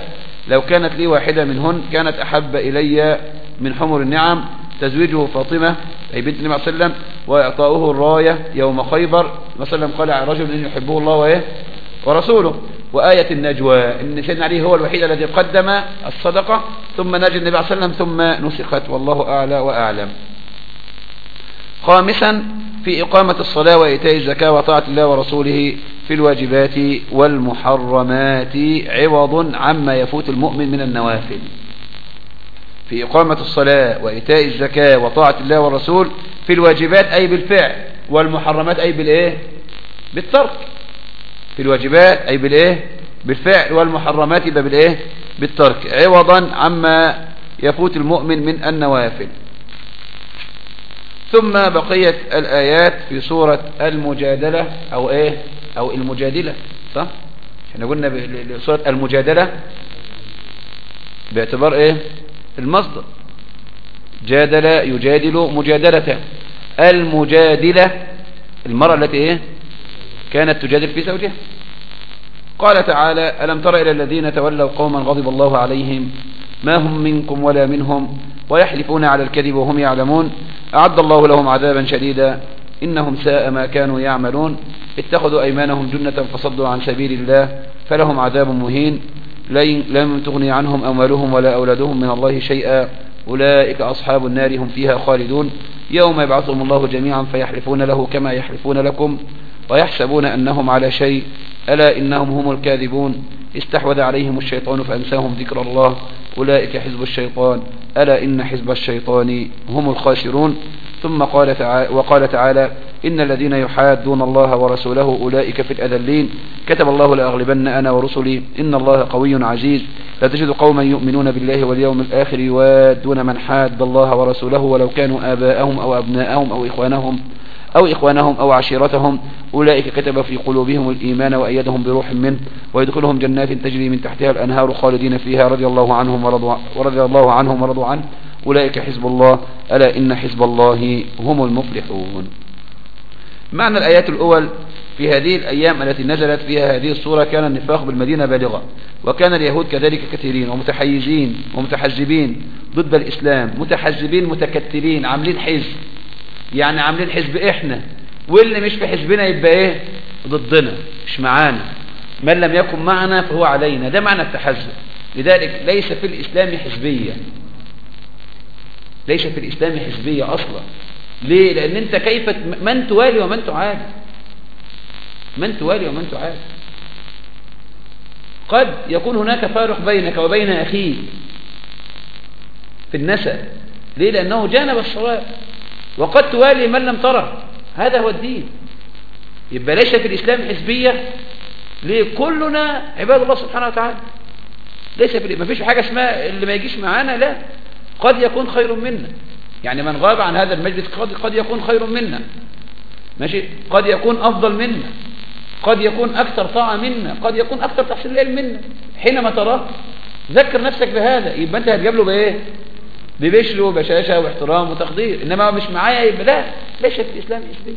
لو كانت لي واحدة منهن كانت أحب إلي من حمر النعم تزويجه فاطمة أي بنت النبي صلى الله عليه وسلم وإعطاؤه الراية يوم خيبر. وسلم قال على رجل إن يحبه الله وإيه؟ ورسوله. وآية النجوى إن سيدنا علي هو الوحيد الذي قدم الصدقة ثم نجي النبي عليه وسلم ثم نسخت والله أعلى وأعلم. خامسا في إقامة الصلاة وإيتاء الزكاة وطاعة الله ورسوله في الواجبات والمحرمات عوض عما يفوت المؤمن من النوافل. في إقامة الصلاة وإيتاء الزكاة وطاعة الله والرسول في الواجبات أي بالفعل والمحرمات أي بالإيه؟ بالترك. في الواجبات أي بالإيه؟ بالفعل والمحرمات يبقى بالإيه؟ بالترك. عوضا عما يفوت المؤمن من النوافل. ثم بقية الآيات في سورة المجادلة أو إيه؟ أو المجادلة صح؟ إحنا قلنا سورة المجادلة باعتبار إيه؟ المصدر. جادل يجادل مجادلة المجادلة المرأة التي إيه؟ كانت تجادل في زوجها. قال تعالى ألم تر إلى الذين تولوا قوما غضب الله عليهم؟ ما هم منكم ولا منهم؟ ويحلفون على الكذب وهم يعلمون. أعد الله لهم عذابا شديدا. إنهم ساء ما كانوا يعملون. اتخذوا أيمانهم جنة فصدوا عن سبيل الله فلهم عذاب مهين. لم تغني عنهم أموالهم ولا أولادهم من الله شيئا أولئك أصحاب النار هم فيها خالدون. يوم يبعثهم الله جميعا فيحلفون له كما يحلفون لكم. ويحسبون أنهم على شيء ألا إنهم هم الكاذبون؟ استحوذ عليهم الشيطان فأنساهم ذكر الله. أولئك حزب الشيطان. ألا إن حزب الشيطان هم الخاسرون؟ ثم قال تعالى وقال تعالى إن الذين يحادون الله ورسوله أولئك في الأذلين. كتب الله لأغلبن أنا ورسلي إن الله قوي عزيز. لا تجد قوما يؤمنون بالله واليوم الآخر يوادون من حاد الله ورسوله ولو كانوا آباءهم أو أبناءهم أو إخوانهم. أو إخوانهم أو عشيرتهم أولئك كتب في قلوبهم الإيمان وأيدهم بروح منه ويدخلهم جنات تجري من تحتها الأنهار خالدين فيها رضي الله عنهم ورضوا, ورضي الله عنهم ورضوا عنه. أولئك حزب الله ألا إن حزب الله هم المفلحون. معنى الآيات الأول في هذه الأيام التي نزلت فيها هذه الصورة كان النفاق بالمدينة بالغة وكان اليهود كذلك كثيرين ومتحيزين ومتحزبين ضد الإسلام متحزبين متكتلين عاملين حزب. يعني عاملين حزب إحنا واللي مش في حزبنا يبقى إيه؟ ضدنا مش معانا. من لم يكن معنا فهو علينا. ده معنى التحزب. لذلك ليس في الإسلام حزبية. ليس في الإسلام حزبية أصلا. ليه؟ لأن أنت كيف من توالي ومن تعادي من توالي ومن تعادي قد يكون هناك فارق بينك وبين أخيك في النسب. ليه؟ لأنه جانب الصواب. وقد توالي من لم تره. هذا هو الدين. يبقى ليس في الإسلام حزبية. ليه؟ كلنا عباد الله سبحانه وتعالى. ليس في ما فيش حاجة اسمها اللي ما يجيش معانا لا. قد يكون خير منا. يعني من غاب عن هذا المجلس قد, قد يكون خير منا. ماشي؟ قد يكون أفضل منا. قد يكون أكثر طاعة منا. قد يكون أكثر تحصيل العلم منا. حينما تراه ذكر نفسك بهذا. يبقى أنت هتجاب له بإيه؟ ببشر وبشاشة واحترام وتقدير. إنما مش معايا يبقى لا ليش في الإسلام إسلام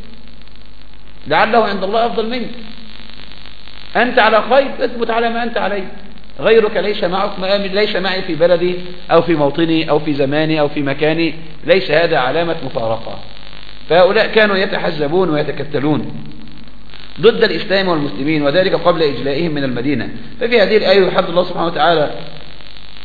لعله عند الله أفضل منك أنت على خير اثبت على ما أنت عليه. غيرك ليس معك ليس معي في بلدي أو في موطني أو في زماني أو في مكاني. ليس هذا علامة مفارقة. فهؤلاء كانوا يتحزبون ويتكتلون ضد الإسلام والمسلمين وذلك قبل إجلائهم من المدينة. ففي هذه الآية يحد الله سبحانه وتعالى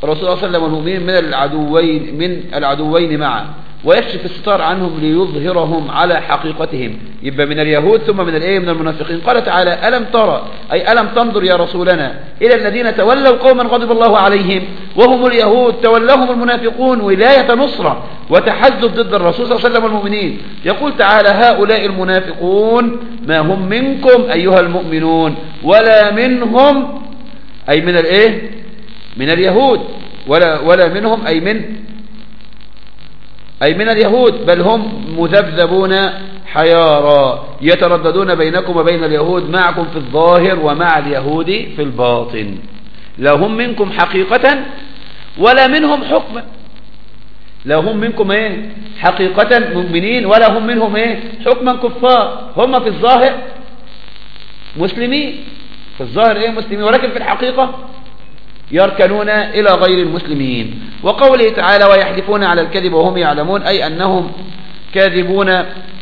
الرسول صلى الله عليه وسلم والمؤمنين من العدوين من العدوين معا. ويكشف الستار عنهم ليظهرهم على حقيقتهم. يبقى من اليهود ثم من الإيه؟ من المنافقين. قال تعالى ألم ترى؟ أي ألم تنظر يا رسولنا إلى الذين تولوا قوما غضب الله عليهم وهم اليهود تولهم المنافقون ولاية نصرة وتحزب ضد الرسول صلى الله عليه وسلم والمؤمنين. يقول تعالى هؤلاء المنافقون ما هم منكم أيها المؤمنون ولا منهم أي من الإيه؟ من اليهود ولا, ولا منهم أي من أي من اليهود بل هم مذبذبون حيارى يترددون بينكم وبين اليهود معكم في الظاهر ومع اليهود في الباطن. لا هم منكم حقيقة ولا منهم حكما لا هم منكم إيه؟ حقيقة مؤمنين ولا هم منهم إيه؟ حكما كفار. هم في الظاهر مسلمين. في الظاهر إيه مسلمين؟ ولكن في الحقيقة يركنون إلى غير المسلمين. وقوله تعالى ويحلفون على الكذب وهم يعلمون أي أنهم كاذبون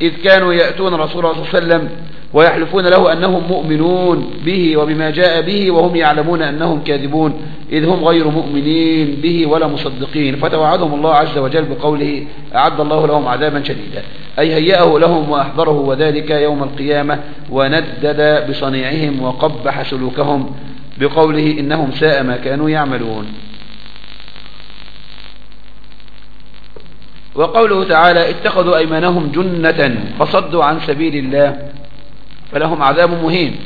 إذ كانوا يأتون رسول الله صلى الله عليه وسلم ويحلفون له أنهم مؤمنون به وبما جاء به وهم يعلمون أنهم كاذبون إذ هم غير مؤمنين به ولا مصدقين. فتوعدهم الله عز وجل بقوله أعد الله لهم عذابا شديدا أي هيأه لهم وأحضره وذلك يوم القيامة وندد بصنيعهم وقبح سلوكهم. بقوله إنهم ساء ما كانوا يعملون. وقوله تعالى اتخذوا أيمانهم جنة فصدوا عن سبيل الله فلهم عذاب مهين.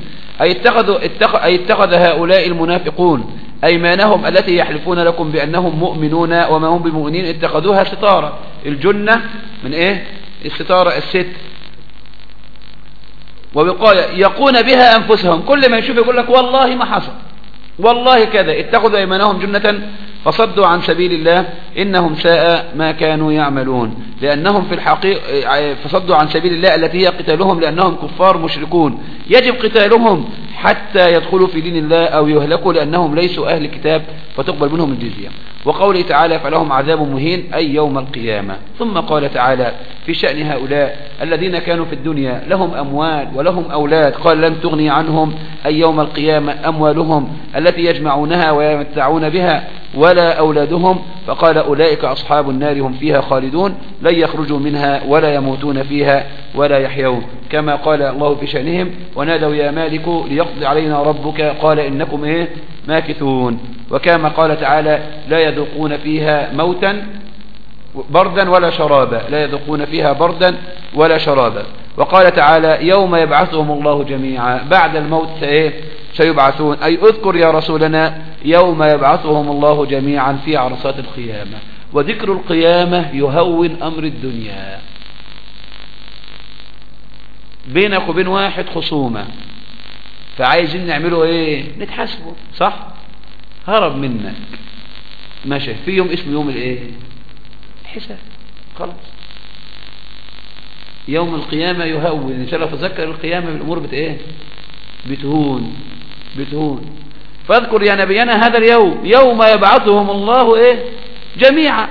أي, اتخذوا اتخذ, أي اتخذ هؤلاء المنافقون أيمانهم التي يحلفون لكم بأنهم مؤمنون وما هم بمؤمنين اتخذوها ستارة. الجنة من إيه؟ الستارة الست. ووقاية يقون بها أنفسهم. كل ما يشوف يقول لك والله ما حصل. والله كذا. اتخذوا أيمانهم جنة فصدوا عن سبيل الله. إنهم ساء ما كانوا يعملون. لأنهم في الحقيقة فصدوا عن سبيل الله التي هي قتالهم لأنهم كفار مشركون. يجب قتالهم حتى يدخلوا في دين الله أو يهلكوا لأنهم ليسوا أهل كتاب فتقبل منهم الجزية. وقوله تعالى فلهم عذاب مهين أي يوم القيامة. ثم قال تعالى في شأن هؤلاء الذين كانوا في الدنيا لهم أموال ولهم أولاد. قال لن تغني عنهم أي يوم القيامة أموالهم التي يجمعونها ويمتعون بها ولا أولادهم. فقال أولئك أصحاب النار هم فيها خالدون لن يخرجوا منها ولا يموتون فيها. ولا يحيون كما قال الله في شأنهم ونادوا يا مالك ليقضي علينا ربك قال إنكم إيه؟ ماكثون. وكما قال تعالى لا يذوقون فيها موتا بردا ولا شرابا. لا يذوقون فيها بردا ولا شرابا. وقال تعالى يوم يبعثهم الله جميعا. بعد الموت إيه سيبعثون. أي اذكر يا رسولنا يوم يبعثهم الله جميعا في عرصات القيامة وذكر القيامة يهون أمر الدنيا. بينك وبين واحد خصومة. فعايزين نعمله إيه؟ نتحاسبه. صح؟ هرب منك. ماشي. في يوم اسمه يوم الإيه؟ حساب خلاص. يوم القيامة يهون. إن شاء الله تذكر القيامة بالأمور بت إيه؟ بتهون. بتهون. فاذكر يا نبينا هذا اليوم. يوم يبعثهم الله إيه؟ جميعا.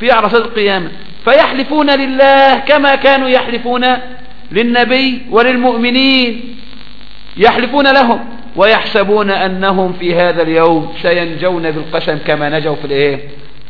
في عرصات القيامة. فيحلفون لله كما كانوا يحلفون للنبي وللمؤمنين. يحلفون لهم ويحسبون أنهم في هذا اليوم سينجون بالقسم كما نجوا في الإيه؟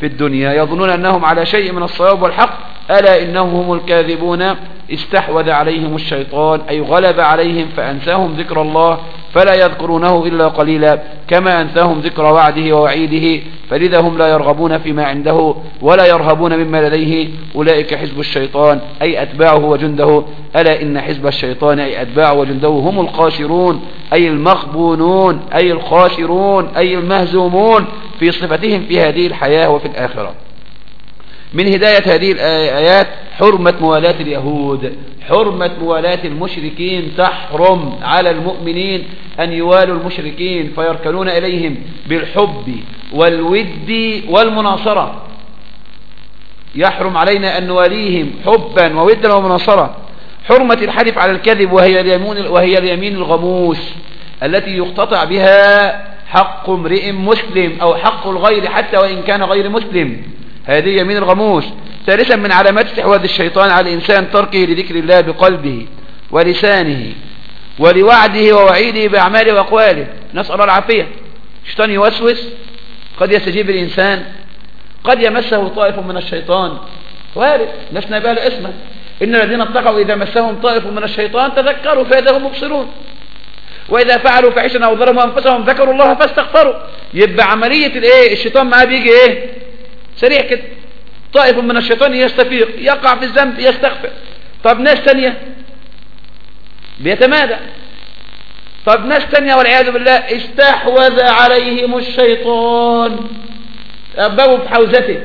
في الدنيا. يظنون أنهم على شيء من الصواب والحق. ألا إنهم هم الكاذبون؟ استحوذ عليهم الشيطان أي غلب عليهم فأنساهم ذكر الله. فلا يذكرونه إلا قليلا كما أنساهم ذكر وعده ووعيده فلذا هم لا يرغبون فيما عنده ولا يرهبون مما لديه أولئك حزب الشيطان أي أتباعه وجنده ألا إن حزب الشيطان أي أتباعه وجنده هم الخاسرون أي المخبونون أي الخاسرون أي المهزومون في صفتهم في هذه الحياة وفي الآخرة من هداية هذه الآيات حرمة موالاة اليهود حرمة موالاة المشركين تحرم على المؤمنين أن يوالوا المشركين فيركنون إليهم بالحب والود والمناصرة. يحرم علينا أن نواليهم حبا وودا ومناصرة. حرمة الحلف على الكذب وهي اليمين, وهي اليمين الغموس التي يقتطع بها حق امرئ مسلم أو حق الغير حتى وإن كان غير مسلم. هذه يمين الغموس. ثالثا من علامات استحواذ الشيطان على الإنسان تركه لذكر الله بقلبه ولسانه ولوعده ووعيده بأعماله وأقواله. نسأل الله العافية. الشيطان يوسوس قد يستجيب الإنسان. قد يمسه طائف من الشيطان. وارد لسنا بها اسمه إن الذين اتقوا إذا مسهم طائف من الشيطان تذكروا فإذا هم مبصرون. وإذا فعلوا فعشا أو ظلموا أنفسهم ذكروا الله فاستغفروا. يبقى عملية الإيه؟ الشيطان معاه بيجي إيه؟ سريع كده. طائف من الشيطان يستفيق يقع في الذنب يستغفر. طب ناس تانية؟ بيتمادى. طب ناس تانية والعياذ بالله؟ استحوذ عليهم الشيطان. بقوا في حوزته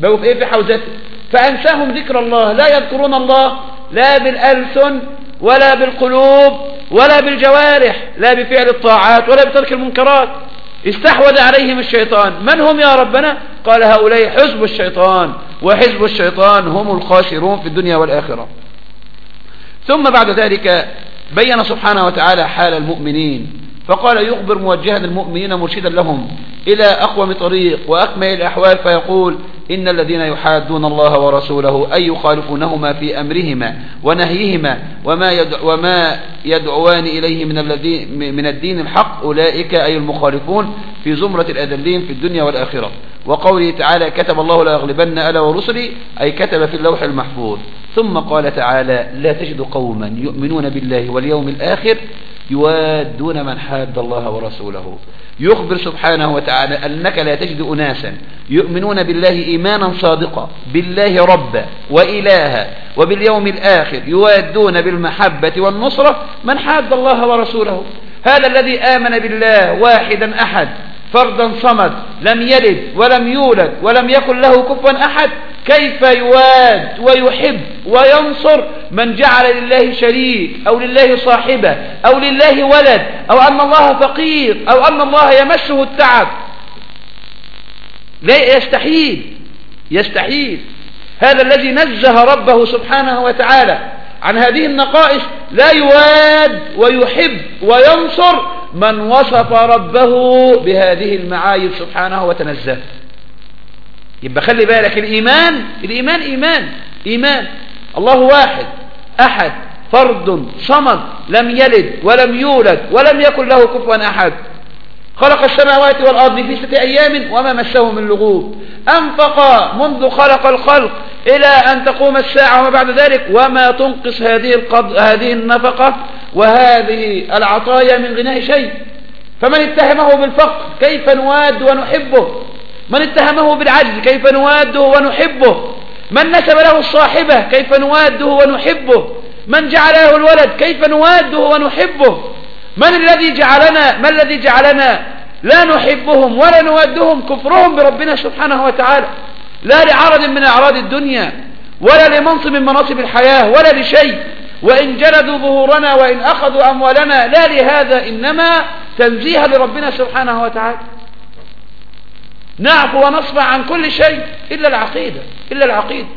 بقوا في إيه في حوزته. فأنساهم ذكر الله. لا يذكرون الله. لا بالألسن ولا بالقلوب ولا بالجوارح. لا بفعل الطاعات ولا بترك المنكرات. استحوذ عليهم الشيطان. من هم يا ربنا؟ قال هؤلاء حزب الشيطان وحزب الشيطان هم الخاسرون في الدنيا والآخرة. ثم بعد ذلك بين سبحانه وتعالى حال المؤمنين. فقال يخبر موجها المؤمنين مرشدا لهم إلى أقوم طريق وأكمل الأحوال فيقول إن الذين يحادون الله ورسوله أي يخالفونهما في أمرهما ونهيهما وما, وما يدعوان إليه من, من الدين الحق أولئك أي المخالفون في زمرة الأذلين في الدنيا والآخرة. وقوله تعالى كتب الله لا يغلبن ألا ورسلي أي كتب في اللوح المحفوظ. ثم قال تعالى لا تجد قوما يؤمنون بالله واليوم الآخر يوادون من حاد الله ورسوله. يخبر سبحانه وتعالى أنك لا تجد أناسا يؤمنون بالله إيمانا صادقا بالله ربا وإلها وباليوم الآخر يوادون بالمحبة والنصرة من حاد الله ورسوله. هذا الذي آمن بالله واحدا أحد. فردا صمد لم يلد ولم يولد ولم يكن له كفوا أحد. كيف يواد ويحب وينصر من جعل لله شريك أو لله صاحبة أو لله ولد أو أن الله فقير أو أن الله يمسه التعب؟ لا يستحيل يستحيل. هذا الذي نزه ربه سبحانه وتعالى عن هذه النقائص لا يواد ويحب وينصر من وصف ربه بهذه المعايب سبحانه وتنزه. يبقى خلي بالك الإيمان الإيمان إيمان إيمان. الله واحد أحد فرد صمد لم يلد ولم يولد ولم يكن له كفوا أحد. خلق السماوات والأرض في ستة أيام وما مسه من لغوب. أنفق منذ خلق الخلق إلى أن تقوم الساعة وما بعد ذلك. وما تنقص هذه. هذه النفقة وهذه العطايا من غناء شيء. فمن اتهمه بالفقر كيف نواد ونحبه؟ من اتهمه بالعجز كيف نواده ونحبه؟ من نسب له الصاحبة كيف نواده ونحبه؟ من جعل له الولد كيف نواده ونحبه؟ من الذي جعلنا ما الذي جعلنا لا نحبهم ولا نودهم كفرهم بربنا سبحانه وتعالى؟ لا لعرض من أعراض الدنيا ولا لمنصب من مناصب الحياة ولا لشيء. وإن جلدوا ظهورنا وإن أخذوا أموالنا لا لهذا إنما تنزيها لربنا سبحانه وتعالى. نعفو ونصفع عن كل شيء إلا العقيدة إلا العقيدة.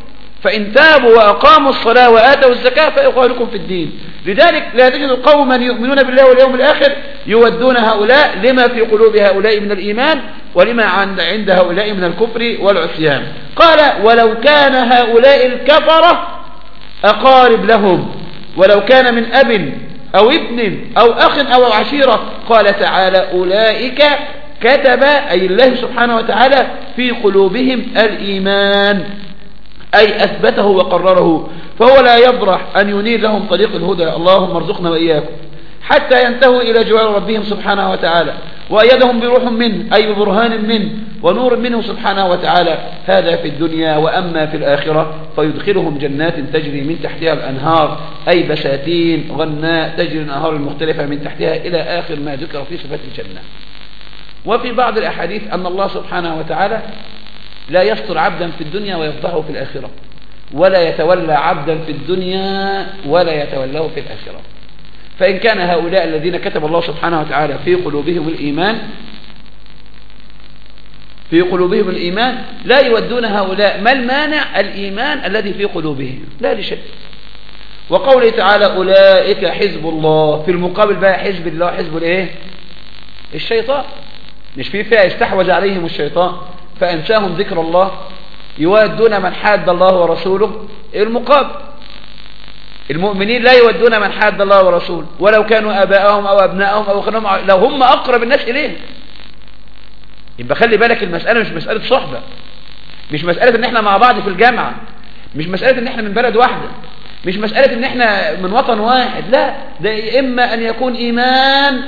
فإن تابوا وأقاموا الصلاة وآتوا الزكاة فإخوانكم في الدين. لذلك لا تجد قوما يؤمنون بالله واليوم الآخر يودون هؤلاء لما في قلوب هؤلاء من الإيمان ولما عند هؤلاء من الكفر والعصيان. قال ولو كان هؤلاء الكفرة أقارب لهم. ولو كان من أب أو ابن أو أخ أو عشيرة قال تعالى أولئك كتب أي الله سبحانه وتعالى في قلوبهم الإيمان أي أثبته وقرره فهو لا يبرح أن ينير لهم طريق الهدى. اللهم ارزقنا وإياكم حتى ينتهوا إلى جوار ربهم سبحانه وتعالى. وأيدهم بروح منه أي ببرهان منه ونور منه سبحانه وتعالى. هذا في الدنيا وأما في الآخرة فيدخلهم جنات تجري من تحتها الأنهار أي بساتين غناء تجري الأنهار المختلفة من تحتها إلى آخر ما ذكر في صفات الجنة. وفي بعض الأحاديث أن الله سبحانه وتعالى لا يستر عبدا في الدنيا ويفضحه في الآخرة ولا يتولى عبدا في الدنيا ولا يتولاه في الآخرة. فإن كان هؤلاء الذين كتب الله سبحانه وتعالى في قلوبهم الإيمان في قلوبهم الإيمان لا يودون هؤلاء ما المانع الإيمان الذي في قلوبهم؟ لا لشيء. وقوله تعالى أولئك حزب الله. في المقابل بقى حزب الله حزب الإيه؟ الشيطان. مش في فئة استحوذ عليهم الشيطان فأنساهم ذكر الله يودون من حاد الله ورسوله المقابل. المؤمنين لا يودون من حاد الله ورسوله ولو كانوا أباءهم أو أبنائهم أو خنهم لو هم أقرب الناس إليه. يبقى خلي بالك المسألة مش مسألة صحبة. مش مسألة إن إحنا مع بعض في الجامعة. مش مسألة إن إحنا من بلد واحدة. مش مسألة إن إحنا من وطن واحد. لا ده إما أن يكون إيمان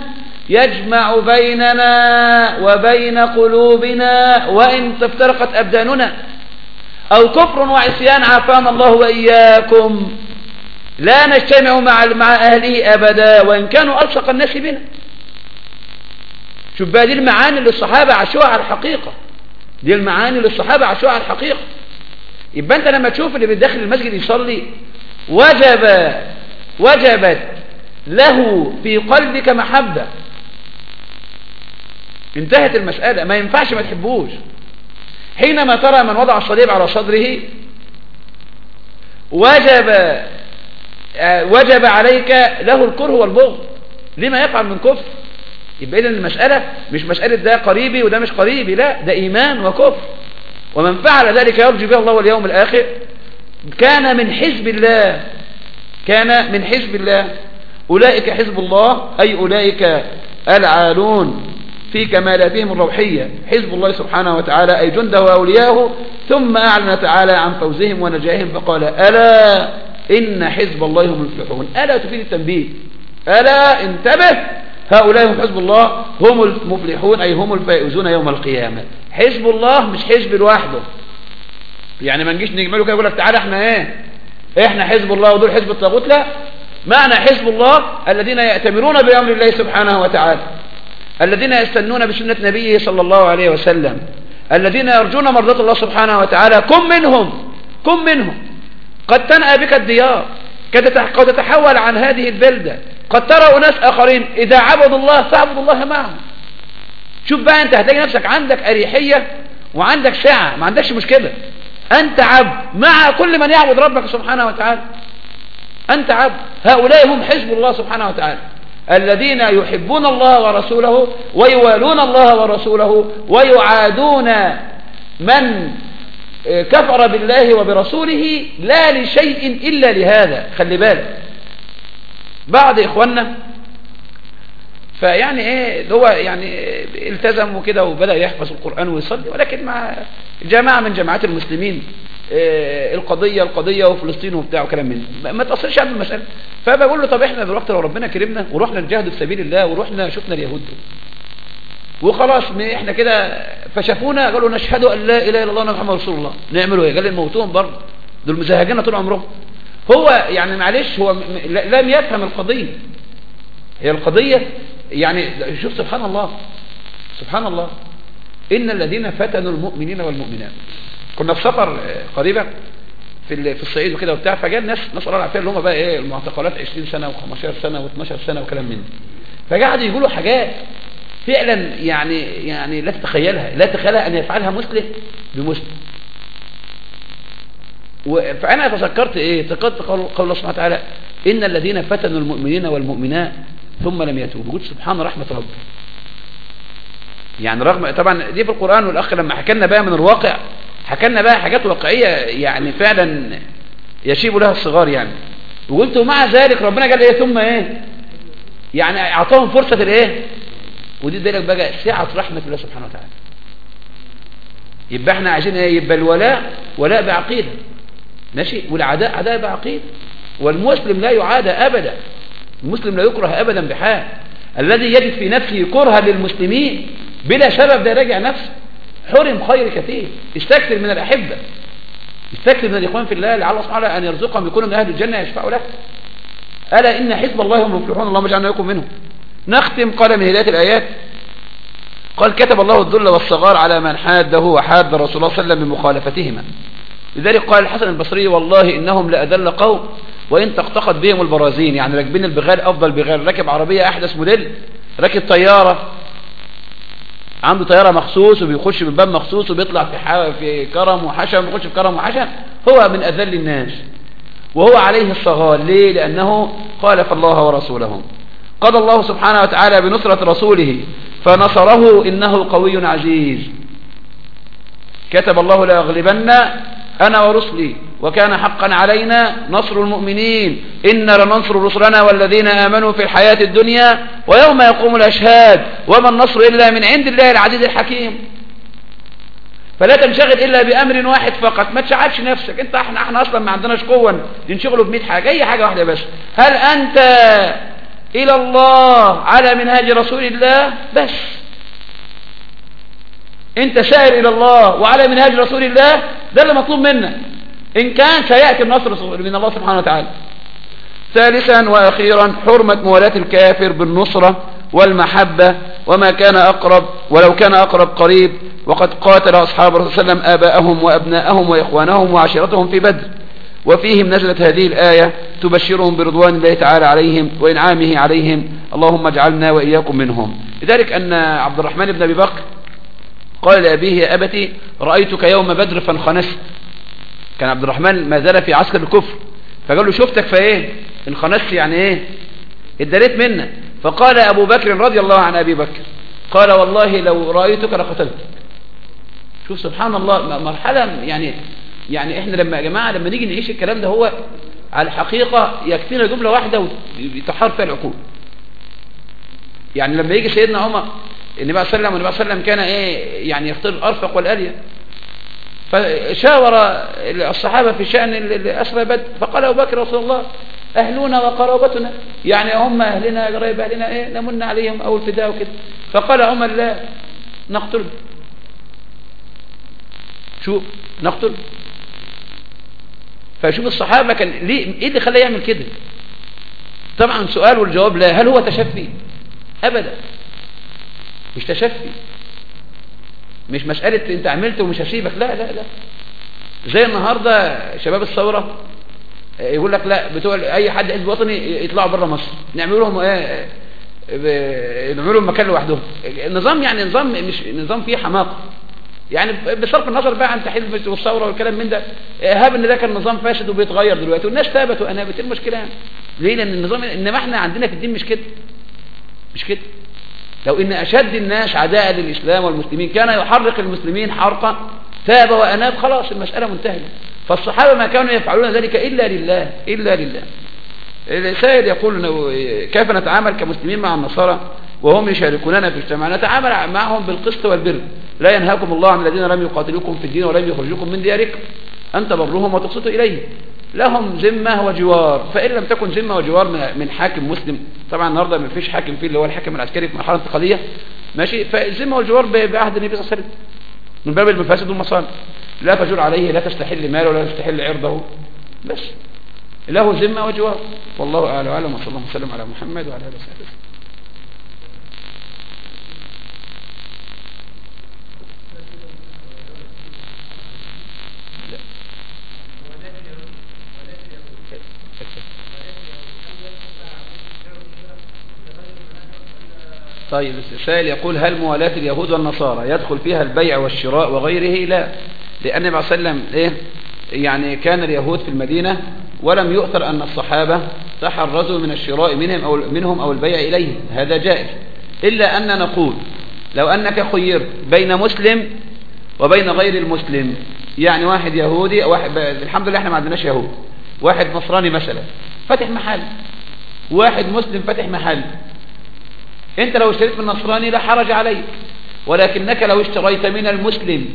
يجمع بيننا وبين قلوبنا وإن تفترقت أبداننا أو كفر وعصيان عافانا الله وإياكم. لا نجتمع مع مع أهله أبدا وإن كانوا ألصق الناس بنا. شوف بقى دي المعاني اللي الصحابة عاشوها على الحقيقة. دي المعاني اللي الصحابة عاشوها على الحقيقة. يبقى أنت لما تشوف اللي بيدخل المسجد يصلي وجب وجبت له في قلبك محبة. انتهت المسألة ما ينفعش ما تحبوش. حينما ترى من وضع الصليب على صدره وجب وجب عليك له الكره والبغض. لما يفعل من كفر؟ يبقى إذن المسألة مش مسألة ده قريبي وده مش قريبي لا ده إيمان وكفر. ومن فعل ذلك يرجو به الله واليوم الآخر. كان من حزب الله. كان من حزب الله. أولئك حزب الله أي أولئك العالون. في كمالاتهم الروحية. حزب الله سبحانه وتعالى أي جنده وأولياءه ثم أعلن تعالى عن فوزهم ونجاهم فقال ألا إن حزب الله هم المفلحون. ألا تفيد التنبيه. ألا انتبه. هؤلاء هم حزب الله هم المفلحون أي هم الفائزون يوم القيامة. حزب الله مش حزب لوحده. يعني ما نجيش نجمله كده يقول لك تعالى إحنا إيه؟ إحنا حزب الله ودول حزب الطاغوت؟ لا. معنى حزب الله الذين يأتمرون بأمر الله سبحانه وتعالى. الذين يستنون بسنة نبيه صلى الله عليه وسلم. الذين يرجون مرضات الله سبحانه وتعالى. كن منهم. كن منهم. قد تنأى بك الديار قد تتحول عن هذه البلدة. قد ترى أناس آخرين إذا عبدوا الله فاعبدوا الله معهم. شوف بقى أنت هتلاقي نفسك عندك أريحية وعندك سعة ما عندكش مشكلة. أنت عبد مع كل من يعبد ربك سبحانه وتعالى. أنت عبد. هؤلاء هم حزب الله سبحانه وتعالى. الذين يحبون الله ورسوله ويوالون الله ورسوله ويعادون من كفر بالله وبرسوله لا لشيء إلا لهذا. خلي بالك. بعض إخواننا فيعني إيه هو يعني التزم وكده وبدأ يحفظ القرآن ويصلي ولكن مع جماعة من جماعات المسلمين إيه القضية القضية وفلسطين وبتاع وكلام من ما تأثرش على المسألة. فبقول له طب إحنا دلوقتي لو ربنا كرمنا ورحنا نجاهد في سبيل الله ورحنا شفنا اليهود وخلاص إحنا كده فشافونا قالوا نشهد أن لا إله إلا الله محمد رسول الله. نعملوا إيه؟ قال نموتوهم برضه. دول مزهجين طول عمرهم. هو يعني معلش هو لم يفهم القضية. هي القضية يعني شوف سبحان الله. سبحان الله. إن الذين فتنوا المؤمنين والمؤمنات. كنا في سفر قريبا في في الصعيد وكده وبتاع فجاء الناس نسال الله العافية اللي هم بقى إيه المعتقلات 20 سنة و15 سنة و12 سنة وكلام من ده. فقعدوا يقولوا حاجات. فعلا يعني يعني لا تتخيلها لا تتخيلها أن يفعلها مسلم بمسلم. فانا تذكرت إيه تذكرت قول الله سبحانه وتعالى إن الذين فتنوا المؤمنين والمؤمنات ثم لم يتوبوا. قلت سبحان رحمة ربي. يعني رغم طبعا دي في القرآن والاخ لما حكى لنا بقى من الواقع حكى لنا بقى حاجات واقعية يعني فعلا يشيب لها الصغار يعني. وقلت ومع ذلك ربنا قال إيه ثم إيه يعني أعطاهم فرصة الإيه ودي ذلك بقى سعة رحمة الله سبحانه وتعالى. يبقى إحنا عايزين إيه يبقى الولاء ولاء بعقيدة. ماشي؟ والعداء عداء بعقيدة. والمسلم لا يعادى أبدا. المسلم لا يكره أبدا بحال. الذي يجد في نفسه كرها للمسلمين بلا سبب ده راجع نفسه. حرم خير كثير. استكثر من الأحبة. استكثر من الإخوان في الله لعل الله سبحانه أن يرزقهم يكونوا من أهل الجنة يشفعوا له ألا إن حزب الله هم المفلحون اللهم اجعلنا لكم منهم. نختم قال من هداية الآيات. قال كتب الله الذل والصغار على من حاده وحاد رسول الله صلى الله عليه وسلم بمخالفتهما لذلك قال الحسن البصري والله إنهم لأذل قوم وإن تقتقد بهم البرازين. يعني راكبين البغال أفضل بغال. راكب عربية أحدث موديل راكب طيارة عنده طيارة مخصوص وبيخش من باب مخصوص وبيطلع في. في كرم وحشم ويخش في كرم وحشم. هو من أذل الناس. وهو عليه الصغار. ليه؟ لأنه خالف الله ورسوله. قضى الله سبحانه وتعالى بنصرة رسوله فنصره إنه قوي عزيز كتب الله لأغلبن أنا ورسلي وكان حقا علينا نصر المؤمنين. إن لننصر رسلنا والذين آمنوا في الحياة الدنيا ويوم يقوم الأشهاد وما النصر إلا من عند الله العزيز الحكيم. فلا تنشغل إلا بأمر واحد فقط ما تشعبش نفسك. أنت إحنا, إحنا أصلا ما عندناش قوة ننشغلوا بمئة حاجة أي حاجة واحدة بس. هل أنت إلى الله على منهاج رسول الله بس. أنت سائر إلى الله وعلى منهاج رسول الله ده اللي مطلوب منك. إن كان سيأتي النصر من الله سبحانه وتعالى. ثالثا وأخيرا حرمة موالاة الكافر بالنصرة والمحبة وما كان أقرب ولو كان أقرب قريب وقد قاتل أصحاب صلى الله عليه وسلم آباءهم وأبناءهم وإخوانهم وعشيرتهم في بدر. وفيهم نزلت هذه الآية تبشرهم برضوان الله تعالى عليهم وإنعامه عليهم. اللهم اجعلنا وإياكم منهم. لذلك أن عبد الرحمن بن أبي بكر قال لأبيه يا أبتي رأيتك يوم بدر فانخنست. كان عبد الرحمن ما زال في عسكر الكفر. فقال له شفتك فايه انخنست يعني إيه؟ اتدريت منك فقال أبو بكر رضي الله عن أبي بكر قال والله لو رأيتك لقتلتك شوف سبحان الله مرحلة يعني يعني إحنا لما يا جماعة لما نيجي نعيش الكلام ده هو على الحقيقة يكفينا جملة واحدة ويتحار فيها العقول. يعني لما يجي سيدنا عمر النبي صلى الله عليه وسلم كان إيه يعني يختار الأرفق والالية فشاور الصحابة في شأن الأسرى بدر فقال أبو بكر رسول الله أهلنا وقرابتنا. يعني هم أهلنا قريب أهلنا إيه نمن عليهم أو الفداء وكده. فقال عمر لا نقتل. شوف نقتل. فشوف الصحابة كان ليه إيه اللي خلاه يعمل كده؟ طبعا سؤال والجواب لا هل هو تشفي؟ أبدا. مش تشفي. مش مسألة أنت عملت ومش هسيبك. لا لا لا. زي النهاردة شباب الثورة يقول لك لا بتوع أي حد حزب وطني يطلعوا بره مصر. نعمل لهم إيه نعمل لهم مكان لوحدهم. النظام يعني نظام مش نظام فيه حماقة. يعني بصرف النظر بقى عن تحزب والثورة والكلام من ده هاب إن ده كان نظام فاسد وبيتغير دلوقتي والناس ثابت وانابت المشكلة يعني. ليه؟ لأن النظام إنما إحنا عندنا في الدين مش كده مش كده. لو إن أشد الناس عداء للإسلام والمسلمين كان يحرق المسلمين حرقا تاب وأناب خلاص المسألة منتهية. فالصحابة ما كانوا يفعلون ذلك إلا لله إلا لله. السائل يقول كيف نتعامل كمسلمين مع النصارى وهم يشاركوننا في اجتماع نتعامل معهم بالقسط والبر. لا ينهاكم الله عن الذين لم يقاتلوكم في الدين ولم يخرجوكم من دياركم. أن تبروهم وتقسطوا إليهم لهم ذمة وجوار. فإن لم تكن ذمة وجوار من حاكم مسلم. طبعا النهاردة ما فيش حاكم فيه اللي هو الحاكم العسكري في مرحلة انتقالية. ماشي؟ فالذمة والجوار بعهد النبي صلى الله عليه وسلم. من باب المفاسد والمصالح لا تجور عليه لا تستحل ماله ولا تستحل عرضه. بس. له ذمة وجوار. والله وعلم وصلى الله وسلم على محمد وعلى آله وصحبه. طيب السائل يقول هل موالاة اليهود والنصارى يدخل فيها البيع والشراء وغيره؟ لا لأن النبي صلى الله عليه وسلم إيه؟ يعني كان اليهود في المدينة ولم يؤثر أن الصحابة تحرزوا من الشراء منهم أو, منهم أو البيع إليهم. هذا جائز. إلا أن نقول لو أنك خيرت بين مسلم وبين غير المسلم يعني واحد يهودي واحد الحمد لله إحنا ما عندناش يهود واحد نصراني مثلا فتح محل واحد مسلم فتح محل انت لو اشتريت من النصراني لا حرج عليك. ولكنك لو اشتريت من المسلم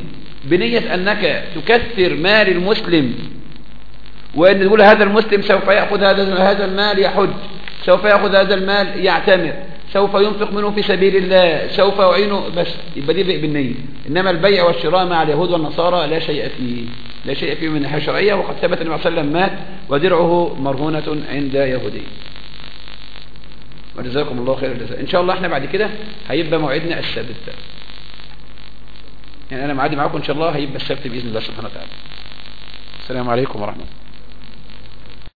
بنية أنك تكثر مال المسلم. وإن تقول هذا المسلم سوف يأخذ هذا المال يحج سوف يأخذ هذا المال يعتمر سوف ينفق منه في سبيل الله سوف يعينه. بس يبقى دي بالنية. إنما البيع والشراء مع اليهود والنصارى لا شيء فيه لا شيء فيه من الناحية الشرعية وقد ثبت النبي صلى الله عليه وسلم مات ودرعه مرهونة عند يهودي. وجزاكم الله خير الجزاء. إن شاء الله إحنا بعد كده هيبقى موعدنا السبت. يعني أنا معادي معاكم إن شاء الله هيبقى السبت بإذن الله سبحانه وتعالى. السلام عليكم ورحمة الله.